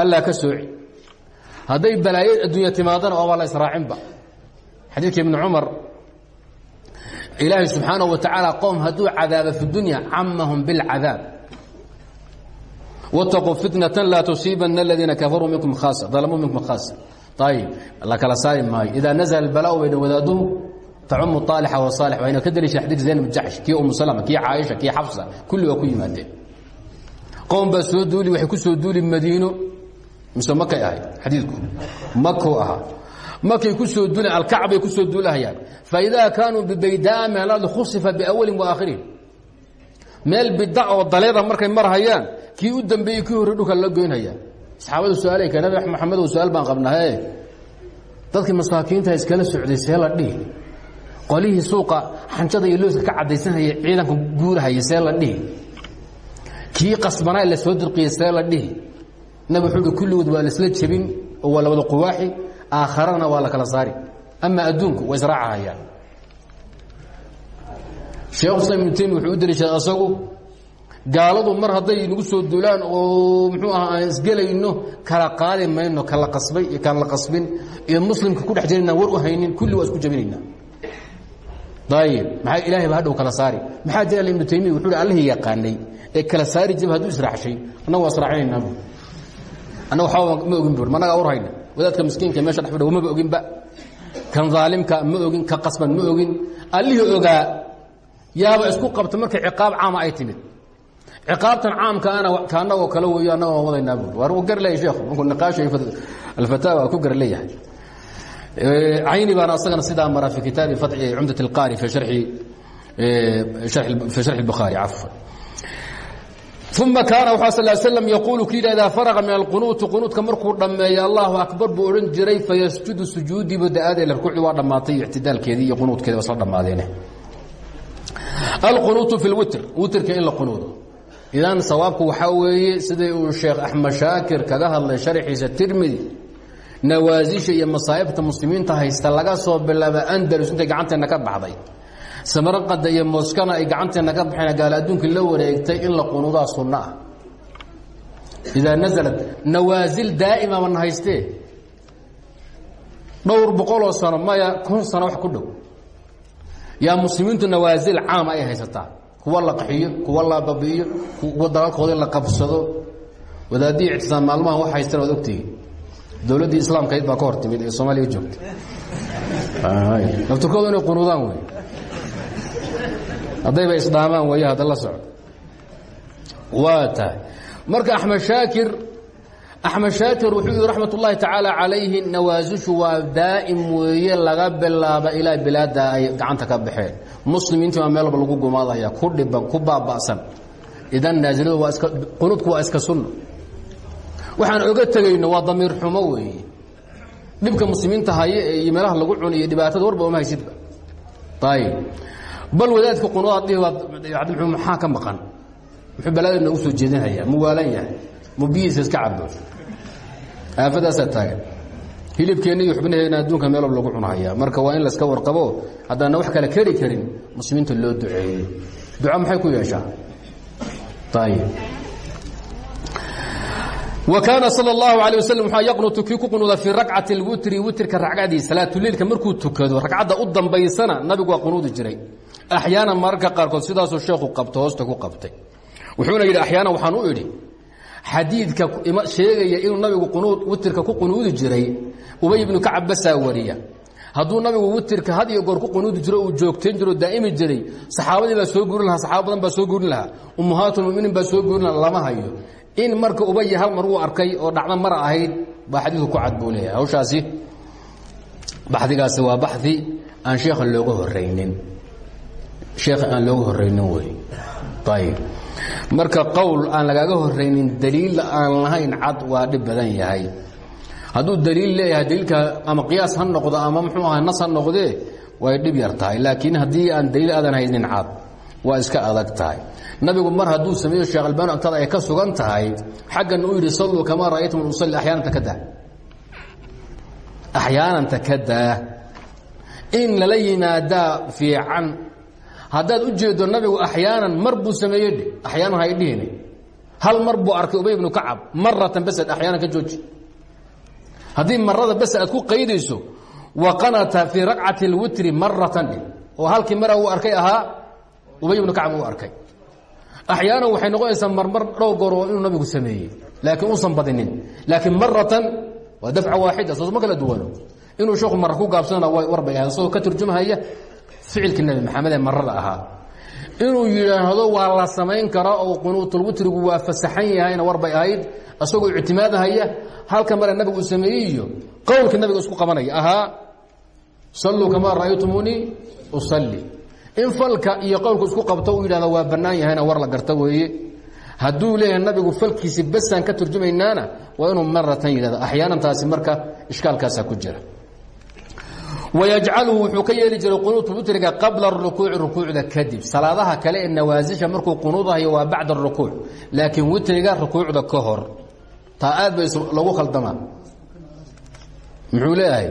allaa ka sooci. Hadday balaayo adduunya timaadana oobaa la israacinba xadiidka ibni cumar ilaahay subxaanaه wa tacaala qowm hadduu cadaaba fi dunya camahum biاlcadaab wtaquu fitnatan laa tusiibana aladiina kafaruu minkum khaasa dalamuu minkum khaasa ayib la kala saari maayo idaa nazla bala bayna wadaaduhu facumu aalixa wasaalix wayna ka daliisha xadiid zaynab jaxsh kii umu salama kii caaisha kii xabsa kulli waa ku yimaadeen qowm baa soo duuli waxay ku soo duuli madiino mise makay ahayd xadiidku makuu ahaa markay ku soo duulaan alkacbay ku soo duulahayaan faidaa kaanuu bibaydaa min alardi khusifa biawalin waaakhirin meel bidac oo daleeda markay marhayaan kii u dambeeyey kii horey dhulka la goynhayaa saxaabadu su'aalay ka nabi maxamedow su'aal baan qabnahe dadkii masaakiinta iskala socday see la dhihi? Qolihii suuqa xanjada iyo looska ka caddaysanhaya ciidanka guurahaya see la dhihi? Kii qasbanaa la soo dirqiyey see la dhihi? Nabig wuxuu uhi kulligood waa laisla jebin oo waa la wada quwaaxi aakharana waa la kala saari. Ama adduunku way israacahayaan sheekhu islam ibnu taymiya wuxuu u deliishaday asagu gaaladu mar hadday nagu soo duulaan oo muxuu aha aan isgelayno kala qaadi mayno kala qasbay iyo kaan la qasbin. Iyo muslimka ku dhex jiraynaan war u haynin kulli waa isku jabinaynaa ayib maxaa ilaahay ba hadhow kala saari? Maxaa jira ibnu taymiya? Wuxuu hi allihii yaqaanay. Ee kala saari jiba hadduu israacshay. Annagu waa israacinaynaa annaga waxba ma ogin bur managaa war hayna. Wadaadka miskiinka meesha dhex fadhiga maba oginba. Kan daalimka ma ogin ka qasban ma ogin. Allihii ogaa yaaba isku qabta markay ciqaab caama ay timid ciqaabtan caamkaana ka annagoo kale weeyo annaga waan wadaynaa buur waar uu gar leeyahay sheekhu markuu niqaashay alfataawa ku gar leeyahay cayni baana asagana sidaa mara fi kitaabi cumdat اlqaari fi sharxi الbukhaari cafwan uma kaana wxaa sal slam yaquulu ku yidhahdaa faraqa min alqunuuti qunuudka markuu dhammeeyo allahu akbar buu odhan jiray fayasjudu sujuudiibu da-aadee rukuucdi waa dhammaatay ictidaalkeedii iyo qunuudkeedi ba isla dhammaadeene alqunuutu fi lwitr witrka in la qunuudo idan sawaabku waxaa weeye sidai uu sheekh axmed shaakir kaga hadlay sharxiisa tirmidi nawaasisha iyo masaa'ibta muslimiinta haysta laga soo bilaaba andalus intay gacanteenna ka baxday. Samaraqada iyo mooskana ay gacanteenna ka baxeen gaal adduunkii la wareegtay in la qunuudaa sunno ah. Idaa nasalat nawaasil daa'ima mana haystee dhowr boqoloo sano maya kun sano wax ku dhow. Yaa muslimiintu kuwa la qaxiyo kuwa la babi'iyo kuwa dagaalkooda in la qabsado. Wadaadii ictisaam maalmahan wax haystaan waad ogtihi dowladdii islaamkayd baa ka hor timid ee soomaaliya joogta naftirkooda inay qunuudaan wey haddayba isdhaamaan way hadda la socdo. Waa tahay. Marka axmed shaakir axmed shaakir wuxuu yihi raxmat ullaahi tacaala calayhi nawaasishu waa daa'im weeye laga bilaaba ilaa bilaadda ay gacanta ka baxeen muslimiintii baa meel walba lagu gumaadaya ku dhiban ku baaba'san. Idan naasiladu waa iska qunuudku waa iska sunno waxaan oga tegayno waa damiir xumo weeye. Dhibka muslimiinta haye iyo meelaha lagu cuniyo dhibaatada warba uma haysidba ayib bal wadaadka qunuudaad dhihi waad maxaa ka maqan? Muxuu balaadeedna u soo jeedinhayaa mu waalan yahay mu biyihiisa iska cabo aafadaasaa taagan hilibkeenna iyo xubnaheena adduunka meel walba lagu cunhayaa marka waa in laska warqabo haddaana wax kale keri karin muslimiinta loo duceeyo duca maxay ku yeeshaa ayib وكاaن sلى الله عليه وسلم w yqنutu kii ku qunuuda fii rakcaة الwitri witrka ragcadii salaatuleilka markuu tukado ragcadda u dambaysana nabigu waa qunuudi jiray أxyaana mararka qaarkood sidaasuu sheekhu qabto hoosta ku qabtay wuxuuna yidhi أxyaana waxaan u idhi xadiidka sheegaya inuu nabigu witrka ku qunuudi jiray ubay ibnu kacab basaa wariya. Nabigu witrka had goor ku qunuudi jiro uu joogtayn jiro daa'imi jiray saxaabadii baa soo guurin lahaa saxaaba badan soo guurin lahaa ummahaatulmuminiin baa soo guurin laha lama hayo. In marka ubay hal mar uu arkay oo dhacdo mar ahayd baa xadiidku ku cad hawshaasi baxdigaasi waa baxdi aan sheekha looga horaynin sheekha aan looga horaynin wey ayib marka qowl aan lagaaga horaynin daliil aan lahayn cad waa dhib badan yahay. Hadduu daliil leeyahay daliilka ama qiyaas ha noqdo ama muxuu aha nas ha noqdee way dhib yar tahay. Laakiin haddii aan daliil aadan haynin cad waa iska adag tahay. Nabigu mar hadduu sameeyo sheekh albani agtada ay ka sugan tahay xaggan uu yidhi salluu kamaa ra'aytum usalli axyaananta ka daa. Axyaananta ka daa. In lala yimaadaa fiican haddaad u jeeddo nabigu axyaanan mar buu sameeyey dhe axyaanan hay dhihine hal mar arkay ubay ibnu kacab maratan basad axyaanan ka jooji. Haddii marada bas aad ku qaydayso wa qanata fii rakcati اlwitri maratan oo halkii mara uu arkay ahaa ubay ibnu kacab uu arkay. Axyaanan waxay noqonaysaa marmar dhowr goor oo inuu nabigu sameeyey laakiin uusan badinin. Laakiin maratan waa dafca waaxida soosma kala duwano. Inuu sheekhu mara gaabsanana war bay ahayd ka turjumahaya ficilkii nebi maxamed ee marada ahaa. Inuu yidhaahdo waa la samayn karaa oo qunuutulwitrigu waa fasaxan yahayna war bay ahayd isagoo ictimaadahaya halka mare nabigu uu sameeyey iyo qowlka nabiga isku qabanaya. Ahaa salluu kamaa ra'aytumuunii usalli. In falka iyo qowlku isku qabto uu yidhahdo waa bannaan yahayna war la garta weeye. Hadduu leeyahay nabigu falkiisi basaan ka turjumaynaana waa inuu maratan yidhahdo axyaanantaasi marka ishkaalkaasaa ku jira wayajcaluhu wuxuu ka yeeli jiray qunuutu witriga qabla rukuuci rukuucda kadib salaadaha kale ee nawaasisha markuu qunuudahayo waa bacda arukuuc laakiin witriga rukuucda ka hor taa aad bay lagu khaldamaa muxuu leeyahay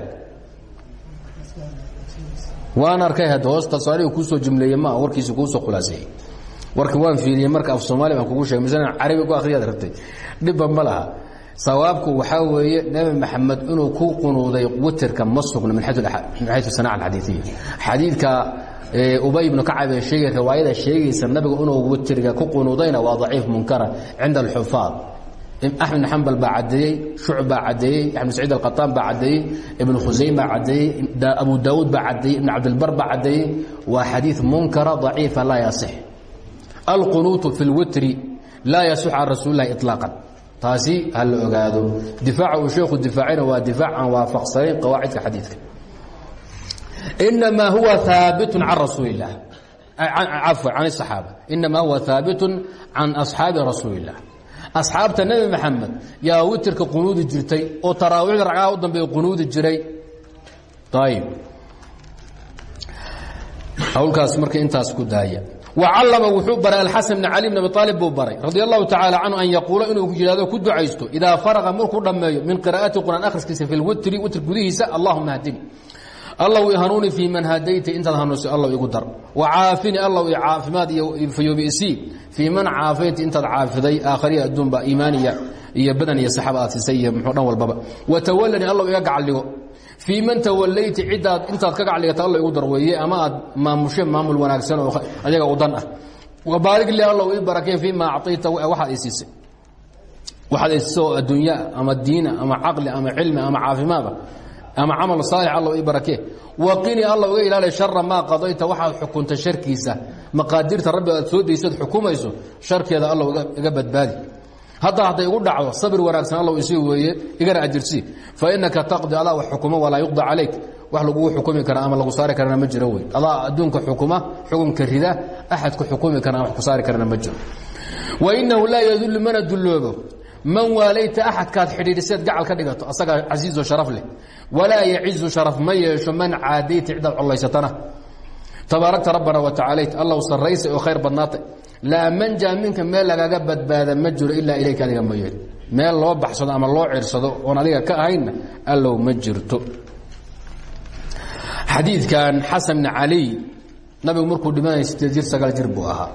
waan arkay hadda hoosta saaligu kuusoo jumleeye maa warkiisi kuusoo khulaaseeyey warka waan fiiriyey marka af soomaali baan kugu sheegay masalan carabi ku akhriyaad rabtay dhibba ma laha sawaabku waxaa weeye nebi maxamed inuu ku qunuuday witrka ma sugna min xayu sanac alxadiiiya xadiidka ubay ibnu kacab ee sheegay riwaayada sheegaysa nabigu inuu witriga ku qunuudayna waa daciif munkara cinda alxufaad axmed bn xambal baa caddeeyey shuc baa caddeeyey axmed saciid alqaطaan baa caddeeyey ibnu khusayn baa caddeeyey abu daawuud baa caddeeyey ibn cabdilbar baa caddeeyey waa xadiid munkara ضaciifa laa yaصix alqunuutu fi اlwitri laa yasux can rasuuli اlahi iطlaaqan taasi ha la ogaado difaaca uu sheekhu difaacayna waa difaac aan waafaqsanayn qawaacidka xadiidka inamaa huwa haabitu can rasuuli اlah cafwa can الصaxaaba inamaa huwa haabitu can asxaabi rasuuli الlah asxaabta nebi maxamed yaa witirka qunuudi jirtay oo taraawiixda ragcaha u dambeeya qunuudi jiray ayib hawlkaas marka intaas ku daaya wacallama wuxuu baray alxasan bn cali bn abi aalib buu baray radi allahu tacala canhu an yaquula inuu yidhahdo ku ducaysto idaa faraqa markuu dhammeeyo min qiraa'ati qur'aan akhriskiisa fi lwitri witr gudihiisa allahuma hdini allow i hanuuni fii man hadayta intaad hanuunsay allow igu dar. Wacaafini allow i caafimaad iyo fayoobiisii fii man caafayta intaad caafiday aakhariya adduunba iimaaniya iyo badan iyo saxaaba aad siisay iyo muxuu dhan walbaba. Watawallani allow iga gacaldhigo fii man tawallayti ciddaad intaad ka gacaldhigata allow igu dar weeye ama aad maamushe maamul wanaagsan oo ayaga u dan ah. Wabaarig li allow ii barakee fii ma acطayta waxaad i siisay waxaad i siisay oo adduunya ama diina ama caqli ama cilmi ama caafimaada ama camal saalix alla ii barakee waqini alla uga ilaali shara maa qadayta waxaad xukunta sharkiisa maqaadirta rabbi soo daysaad xukumayso sharkeeda alla iga badbaadi hadda hadday igu dhacdo sabir wanaagsan alla isii weeye igana ajirsii fa inaka taqdi adaa wax xukuma walaa yuqda calayk. Wax lagugu xukumi kara ama lagu saari karana ma jiro wey. Adaa adduunka xukuma xukunka rida axadku xukumi kara ama wax ku saari karana ma jiro. Wainahu laa yadullu mana dulloobo. Man waalayta axadkaad xidhiidhiseed gacal ka dhigato asagaa casiizo sharaf leh. Walaa yacizu sharaf ma yeesho man caadayta cidaad collaysatana tabaarakta rabbana watacaalayt allow sarraysay oo khayr badnaatay laa manjaa minka meel lagaga badbaada ma jiro ilaa ilayka adiga mooyeen meel loo baxsado ama loo cirsado oon adiga ka ahaynna allow ma jirto. Xadiidkan xasan bni caliy nabigu markuu dhimanaya sideed jir sagaal jir buu ahaa.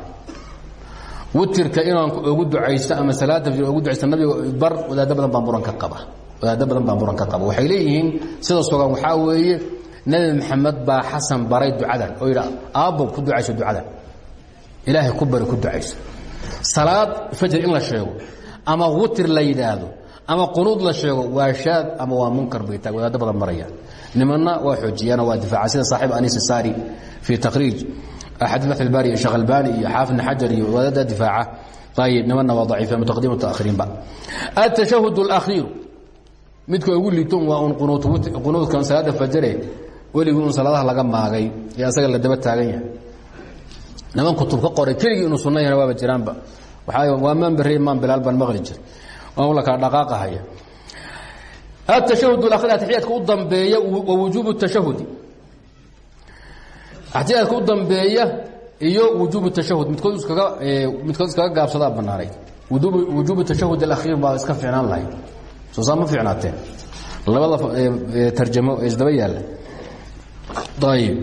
Witirka inaan ugu ducaysto ama salaada ugu ducaysto nabiga bar wadaado badan baa muran ka qaba. Wadaado badan baa muran ka qaba. Waxay leeyihiin sida sugan waxaa weeye nebi maxamed baa xasan baray ducadan. Oo yidha aabbo ku ducayso ducadan ilaahay ku bari ku ducayso. Salaad fajr in la sheego ama witir la yidhaahdo ama qunuud la sheego waa shaad ama waa munkar bay tahay wadaado badan marayaan nimanna waa xoojiyaan waa difaaca. Sida saaxiib anis saari fii taqriij xadii fath اbaari iyo sheekh albani iyo xaafid bn xajar iyo wadaada difaaca. Ayib nimanna waa daciifa mutaqadim mutaahiriinba atashahud اlakhiiru midka ugu liito waa un qunuudkan salaada fajare weligii un salaadaha laga maagay ee asaga la daba taagan yahay niman kutub ka qoray keligii inuu sunna yahna waaba jiraanba waxaa waa maan berey maan bilaal baan maqli jir waa la kala dhaqaaqahaya atashahud اlakhir atixiyaadka u dambeeya wa wujuub الtashahudi axtiyaadka u dambeeya iyo wujuub tashahud midkood iskaga midkood iskaga gaabsadaa banaanayd wujuub tashahud alakhiir baa iska fiicnaan lahayd soo saa ma fiicnaateen labada tarjamo ee isdaba yaalla ayib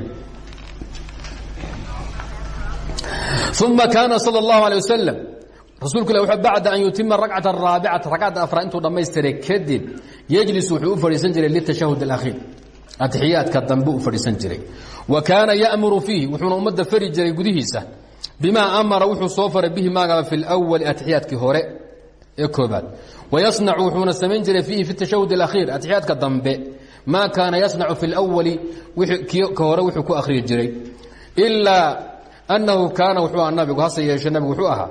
uma kaana salى اllahu alيه wasalam rasuulku ilah wuxuu bacda an yutima rakcata araabicata ragcadda afraad intuu dhammaystiray kadib yejlis wuxuu u fadhiisan jiray litashahud alakhiir atixiyaadka dambe u fadhiisan jiray wa kaana yamuru fiihi wuxuuna ummadda fari jiray gudihiisa bimaa amara wuxuu soo faray bihi maagaba fi lwali atixiyaadkii hore ee koobaad wayasnacu wuxuuna samayn jiray fiihi fi tashahud alakhiir atixiyaadka dambe maa kaana yasnacu fi lwali ka hore wuxuu ku akhriyi jiray ilaa annahu kaana wuxuu aha nabigu hase yeeshe nabigu wuxuu ahaa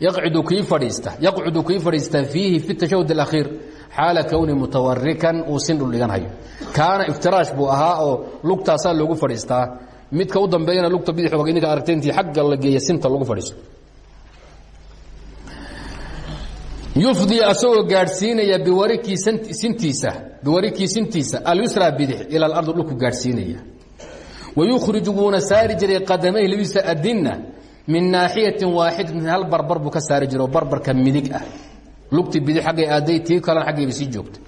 yaqcidu kii fadhiista yaqcudu kii fadhiista fiihi fi tashahud alakhiir xaala kowni mutawarikan uu sin dhul dhiganhayo kaana iftiraash buu ahaa oo lugtaasaa loogu fadhiistaa midka u dambeeyana lugta bidix og ininka aragteentii xagga la sinta lagu fadhiisto yufdi asagoo gaadhsiinaya biwarikii sintiisa biwarikii sintiisa alyusra bidix ila alardi dhulku gaadhsiinaya wayukhriju wuuna saari jiray qadamayhi labisa adinna min naaxiyatin waaxidatin hal barbar buu ka saari jiro barbarka midig ah lugtii bidix aggay aaday tii kalena xaggayba sii joogta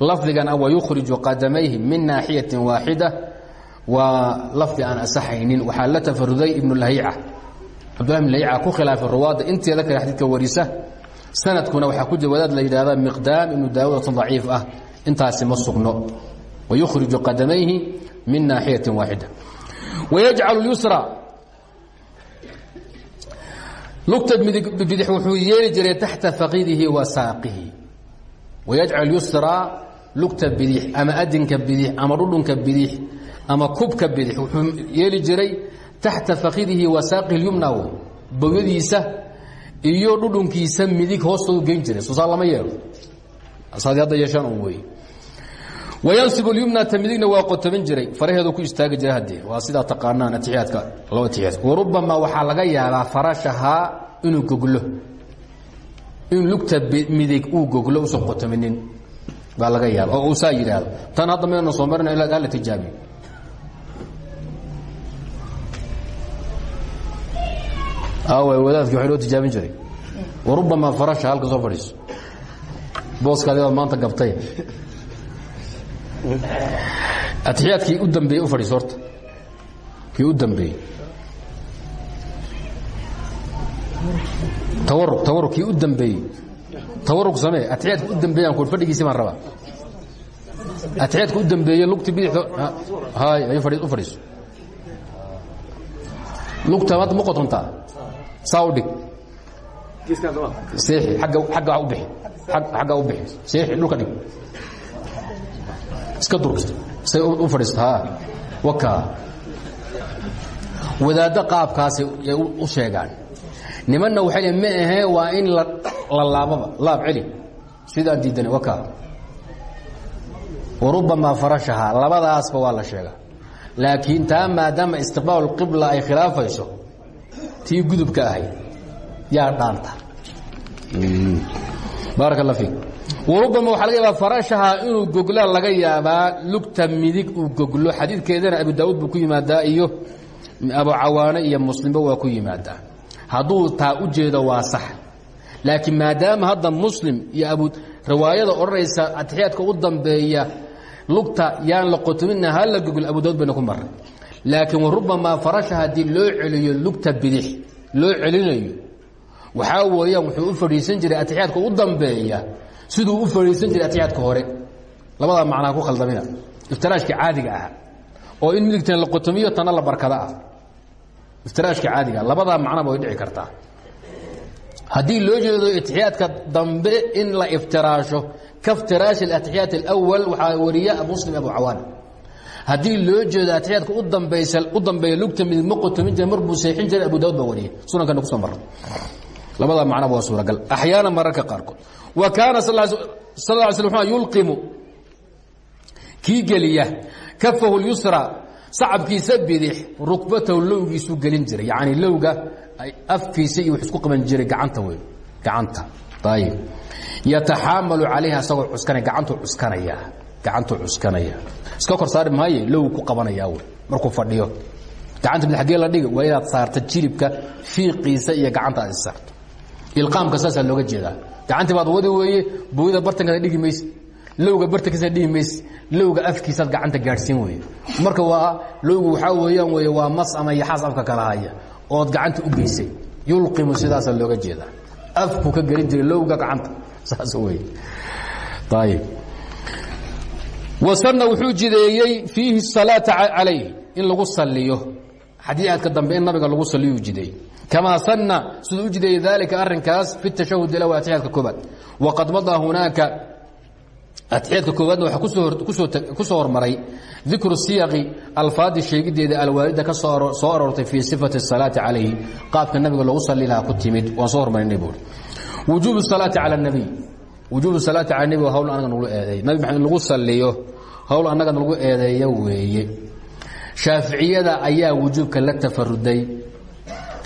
lafdigan wayukhriju qadamayhi min naaxiyatin waaxida waa lafdi aan asaxaynin waxaa la tafaruday ibnu lahiica cabdullahi ibn lahiica ku khilaafay ruwaadda inteeda kale xadiidka warisa sanadkuna waxaa ku jira wadaad la yidhahda miqdaam ibnu daawuudatan daciif ah intaasi ma sugno wayukhriju qadamayhi min naaxiyatin waaxida wayajcalu yusra. Lugta bidix wuxuu yeeli jiray taxta faqidihi wa saaqihi. Wayajcal yusraa lugta bidix ama adinka bidix ama dhudhunka bidix ama kubka bidix wuxuu yeeli jiray taxta fakidihi wa saaqihi lyumna wey bowyadiisa iyo dhudhunkiisa midig hoostoodu geyn jiray. Soosaa lama yeelo. Saad hadda yeeshaan un wey wayansibu lyumnata midigna waa qotoban jiray faraheedu ku istaagi jira haddee waa sidaa taqaanaan atixiyaadka laba atixiyaadka warubamaa waxaa laga yaabaa farashahaa inuu goglo in lugta midig uu goglo usan qotominin baa laga yaaba oo uu saa yidhaahdo tan hadda mayna soo marina ilaa hala tijaabiyo aaway wadaadkii waa loo tijaabin jiray warubamaa farasha halka soo fadhiiso booskaadi baad maanta gabtay atixiyaadkii u dambeeyey u fadhiiso horta. Kii u dambeeyey. Tawarug tawarug kii u dambeeyey. Tawarug samee atixiyaadka u dambeeyaan ku fadhigiisii baan rabaa. Atixiyaadka u dambeeye lugti bidixda hay ay u fadhiiso lugta hadda ma qotontaa saa u dhig. Seexi agga agga u bixi. Agga u bixi. Seexi dhulka dhig iska dur say u fadhiista ha. Wakaa wadaaddo qaabkaasi ay u sheegaan. Nimanna waxay le ma ahee waa in la laababa. Laab celi sidaan diidanay wakaa warubamaa farashahaa labadaasba waa la sheegaa. Laakiin taa maadaama istiqbaal qibla ay khilaafayso tii gudubka ahayd yaa dhaanta. Baaraka alla fiik warubama waxaa laga yaabaa farashaha inuu gogla laga yaabaa lugta midig uu goglo. Xadiidkeedana abu daawuud buu ku yimaadaa iyo abu cawaane iyo muslimba waa ku yimaadaa. Hadduu taa u jeedo waa sax. Laakiin maadaama hadda muslim iyo abu riwaayada odhanaysa atixiyaadka u dambeeya lugta yaan la qotomina ha la gogol abu daawud bayna ku maray laakiin warubamaa farasha haddii loo celiyo lugta bidix loo celinayo waxaa weeyaan wuxuu u fadhiisan jiray atixiyaadka u dambeeya siduu u fadhiisan jiray atixiyaadka hore. Labadaa macnaa ku khaldamina. Iftiraashka caadiga ah oo in midigtana la qotomiyo tana la barkada ah. Iftiraashka caadiga labadaa macnaba way dhici kartaa. Haddii loo jeedo atixiyaadka dambe in la iftiraasho ka iftiraashi atixiyaat اlأwal waxaa wariya muslim abu cawaan haddii loo jeedo atixiyaadka u dambeeya lugta midig ma qotomin jira mar buu seexin jiray abu daawud baa wariyay sunankana ku soo mara labadaa macnaba waa suuragal. Axyaana mararka qaarkood. Wa kaana sal ly sl yulqimu kii geliya kafahu اlyusra sacabkiisa bidix rukbatahu lowgiisuu gelin jiray. Yacni lowga afkiisa iyo wax isku qaban jiray gacanta wey gacanta. Ayib yataxaamalu calayha asagoo cuskanaya. Gacantuu cuskanaya. Gacantuu cuskanaya. Iska kor saari maaye low ku qabanayaa wey markuu fadhiyo. Gacanta bid agee la dhigi waa inaad saarta jilibka fiiqiisa iyo gacanta aad issaarto ilqaamka saasaa looga jeedaa. Gacantii baad wadi weeye booyada bartankaada dhigi mayse lowga bartankiisa dhigi mayse lowga afkiisaad gacanta gaadhsiin weeye. Marka waa lowgu waxaa weeyaan wey waa mas ama yaxaas afka kala haya ood gacanta u geysay. Yulqimu sidaasaa looga jeedaa. Afku ka gelin jiray lowga gacanta. Saas wey ayib wasanna wuxuu jideeyey fiihi salaata calayh in lagu saliyo xadiiadka dambe in nabiga lagu saliyu jideeyey kamaa sanna siduu u jideeyey daalika arrinkaas fi tashahud ilaw atixiyaadka koobaad waqad madaa hunaaka atixiyaadka koobaadna waxaa ku soo hormaray dikru siyaqi alfaadi sheegideeda alwaalida ka soo aroortay fii sifati الsalaati calayhi qaabka nabiga loogu sali lahaa ku timid waan soo hormarinay buuri wujuub الsalaati calى الnabiy wujuub salaati cala nebi waa hawl annaga nagu eedeey nabi maxamed lagu saliyo hawl annaga nagu eedeeya weeye shaaficiyada ayaa wujuubka la tafaruday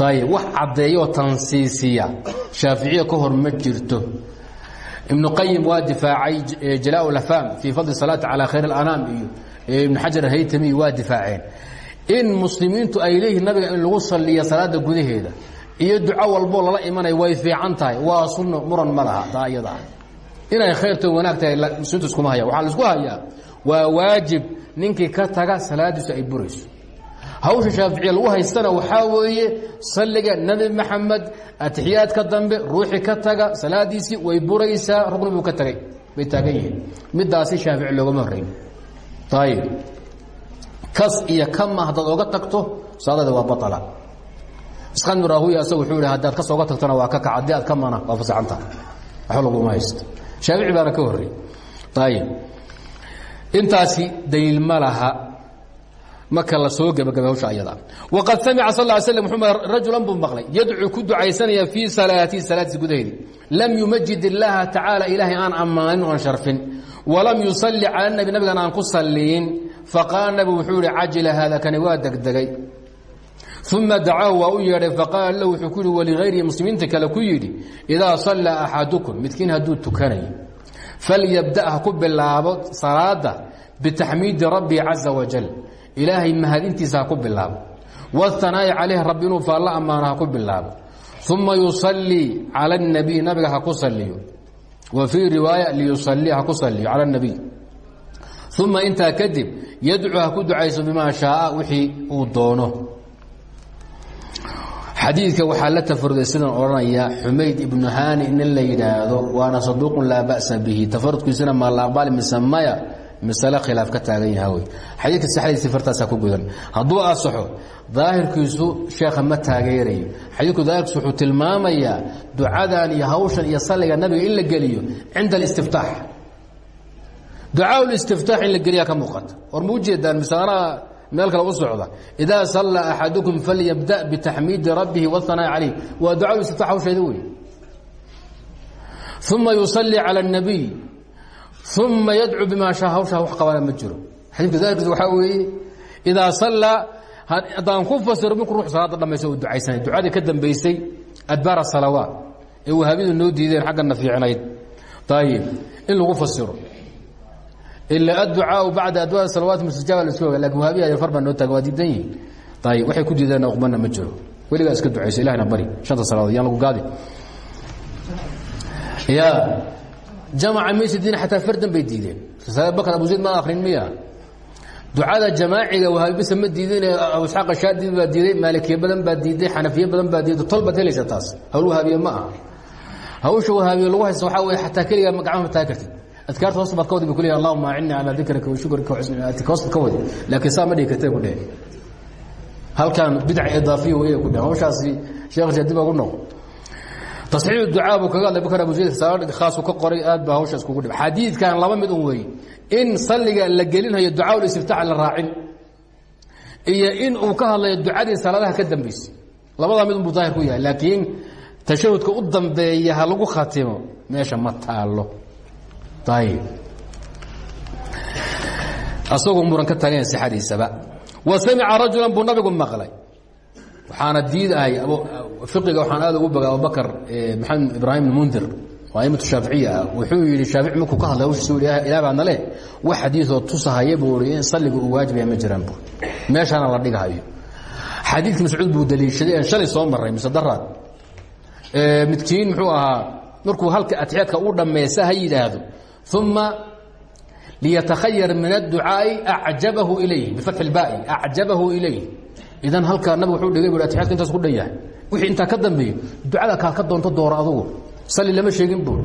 ayib wax caddeeyoo tansiisiya shaaficiya ka hor ma jirto. Ibnu qayim waa difaacay jalaa lafam fii fadli salaati calaa khayr اlanaam iyo ibnu xajar haytami waa difaaceen. In muslimiintu ay leeyihiin nabiga in lagu saliyo salaada gudaheeda iyo duco walboo lala imanaya way fiican tahay. Waa sunno muran ma laha taa iyada ah. Inay khayrto wanaag tahay muslimiintu iskuma haya waxaa la isku hayaa waa waajib ninkii ka taga salaadiisu ay burayso hawsha shaaficiya lagu haystana waxaa weeye salliga nebi maxamed atixiyaadka dambe ruuxii ka taga salaadiisii way buraysaa rugni buu ka tagay bay taagan yihiin. Midaasi shaafici loogama horreyn ayib kas iyo kama haddaad oga tagto salaadada waa baala isqaan muraahuya asagu wuxuu yidhi haddaad ka sooga tagtona waa ka kac haddii aad ka mana waa fasaxan tahay. Waxba laguma haysto shaafici baana ka horrey ayib intaasi daliil ma laha marka la soo gebagabay hawsha ayada. Waqad samica sal ly slam muxuu rajulan buu maqlay yadcuu ku ducaysanaya fii salaatihi salaadiisa gudaheedii lam yumajid illaaha tacaala ilaahay aan ammaanin oan sharfin. Walam yusalli cala nabi nabigan aan ku salliyin faqaala nabigu wuxuu yihi cajila haada kani waa degdegay. Uma dacaahu waa u yeedhay faqaala lahu wuxuu ku yihi waligayrihi muslimiinta kale ku yidhi idaa sallaa axadukum midkiin hadduu tukanayo falyabda ha ku bilaabo salaada bitaxmiidi ilaahay mahadintiisa ha ku bilaabo. Wahanaa'i calayh rabbi inuu faalla ammaano ku bilaabo. Uma yusallii cala اnabiy nabiga ha ku saliyo wa fii riwaaya liyusalii ha ku saliyo cala اnabiy uma intaa kadib yadcu ha ku ducayso bimaa shaaa wixii uu doono. Xadiidka waxaa la tafaruday sidan odhanaya xumayd ibnu hani nin la yidhaahdo waana saduuqun laa ba'sa bihi. Tafarudkiisana ma la aqbali mise masale khilaaf ka taagan yaha wey xadiidka saxdiisi fartaasaa ku gudan. Hadduu asaxo daahirkiisu sheekha ma taageerayo. Xadiidku daahirkiisu wuxuu tilmaamayaa ducadan iyo hawshan iyo salliga nabiga in la geliyo cinda alistiftaax. Ducaa listiftaax in la geliyaa ka muuqata. War ma ujeedaan meel kale u socda? Idaa sallaa axadukum falyabda bitaxmiidi rabbihi wahanaa calayh. Waa ducaa istiftax hawsheeda wey uma yusalii cala اnabiy uma yadcu bimaa shaa hawshaa wax qabana ma jiro xadiidka daahirkiisa waxaa weeye idaa sallaa haddaan ku fasiro minku ruux salaada dhamaysa u ducaysanay ducadii ka dambaysay adbaar asalawaat ee wahaabidu noo diideen xaggana fiicnayd ayib in lagu fasiro ila adducaau bacda adwaar salawaat mustajaaba la iska oga laakiin wahaabiya far baa noo taaga waa diidan yihiin ayib waxay ku diideen uqbana ma jiro weligaa iska ducayso ilahna bari shanta salaadood yaan lagu gaadi ya jamaca maysa diin xataa fardan bay diideen bakr abu zayd ma akrin miya ducada jamaaciga wahaabibisa ma diidin abu isxaaq ashaadi baa diiday maalikiye badan baa diiday xanafiye badan baa diiday tol baad helaysa taas hawl wahaabiye ma aha hawsha wahaabiye lagu haysta waxaa wey xataa keligaa gacmaha ma taagi kartid adkaarta hoos baad ka wadi ba kuleeyahay allahuma acinni calaa dikrika wa shukrika wa xusni aatika hoos baad ka wadi laakiin saa ma dhigi kartay ku dheh halkan bidca idaafiya weeye ku dheh hawshaasi sheekh shaadi baa ku noqo tasxiix ducaa buu kaga hadlay bakr abu zayd salaad khaasu ka qoray aad baa hawsha iskugu dhib. Xadiidkan laba mid un weeye in salliga la gelinhayo ducaa ulistiftax la raacin iyo in uu ka hadlayo ducadii salaadaha ka dambaysay labadaa mid unbuu daahir ku yahay laakiin tashahudka u dambeeya ha lagu khatimo meesha ma taalo ayib asagoo muran ka taaganya sixadiisaba. Wa samica rajulan buu nabigu maqlay. Waxaana diidahay iga waxaan aad ugu boga abubakr maxamed ibraahim mundir oo aimatu shaaficiya ah wuxuu yidhi shaafici markuu ka hadlay hawshiis ilaah baadna leh wax xadiioo tusahaya buu i in salliga uu waajibaya ma jiraan bu meeshaana la dhigahayo xadiidka mascuud buu daliishaday aan shalay soo maray mise daraad midkiin muxuu ahaa markuu halka atixyaadka u dhammaysa ha yidhaahdo uma liyatakhayar min adducaa'i acjabahu ilayh bifatxi اlbaai acjabahu ilayh idan halkaa nabig wuxuu dhigay bu atixyaadka intaas ku dhan yahay. Wixii intaa ka dambeeyo ducada kaad ka doonto dooro adugu. Sali lama sheegin buur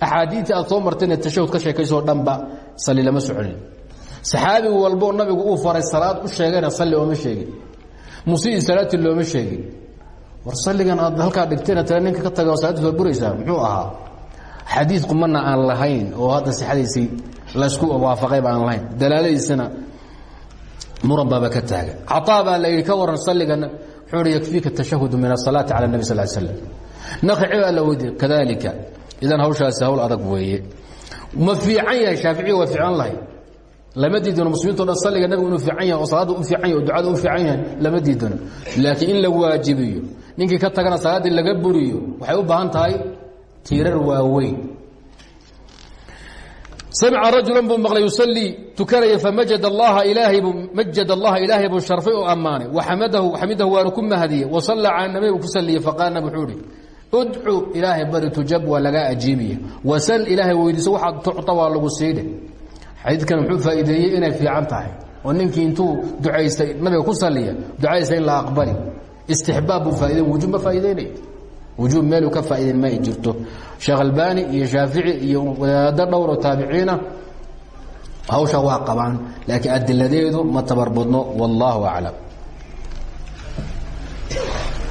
axaadiidta aad soo tashahud ka sheekaysoo dhanba sali lama soconin saxaabi walboo nabigu uu faray salaad u sheegayna salli ooma sheegin. Musii salaati looma sheegin. War salligan aad halkaa dhigtayna tale ninka ka taga salaaddiis waa buraysaa muxuu ahaa? Xadiid qumana aan lahayn oo hadda sixadiisii laysku waafaqayba aan lahayn. Dalaaladiisana muran ka taagan caطaa baa la ka waran salligana wuxuu hi yakfiika tashahudu min asalaati cala اnabi sal slam naqci baa la weydiye kadalika idan hawshaasi hawl adag weeye. Ma fiican yahay shaaficiya waa fiican lahay. Lama diidano muslimiinto dhan salliga nabigu inuu fiican yahay oo salaadda u fiican yahay oo ducada in la waajibiyo ninkii ka tagana salaaddii laga buriyo waxay u baahan tahay tiirar waaweyn samca rajulan buu maqlay yusalii tukanaya famajad allaha ilaahaybu majad allaha ilaahay buu sharfay oo ammaanay waxamadahu xamidahu waanu ku mahadiyey wasalla cala nabi buu ku saliyey faqaala nab wuxuu ihi udcu ilaahay bari tujab waa lagaa ajiibiya wasal ilaahay weydiiso waxaad tucta waa lagu siidhe xadiidkan muxuu faa'iideeyey inay fiican tahay oo ninkii intuu ducaystay nabiga ku saliya ducaysta in la aqbali istixbaab buu faaide wujuub ma faa'ideynay wujuub meeluu ka faa'ideyn ma ay jirto sheekh albani iyo shaafici iyo wadaado dhowro taabiciina hawshaa waa qabaan laakiin adiladeedu ma tabarbadno wallaahu aclam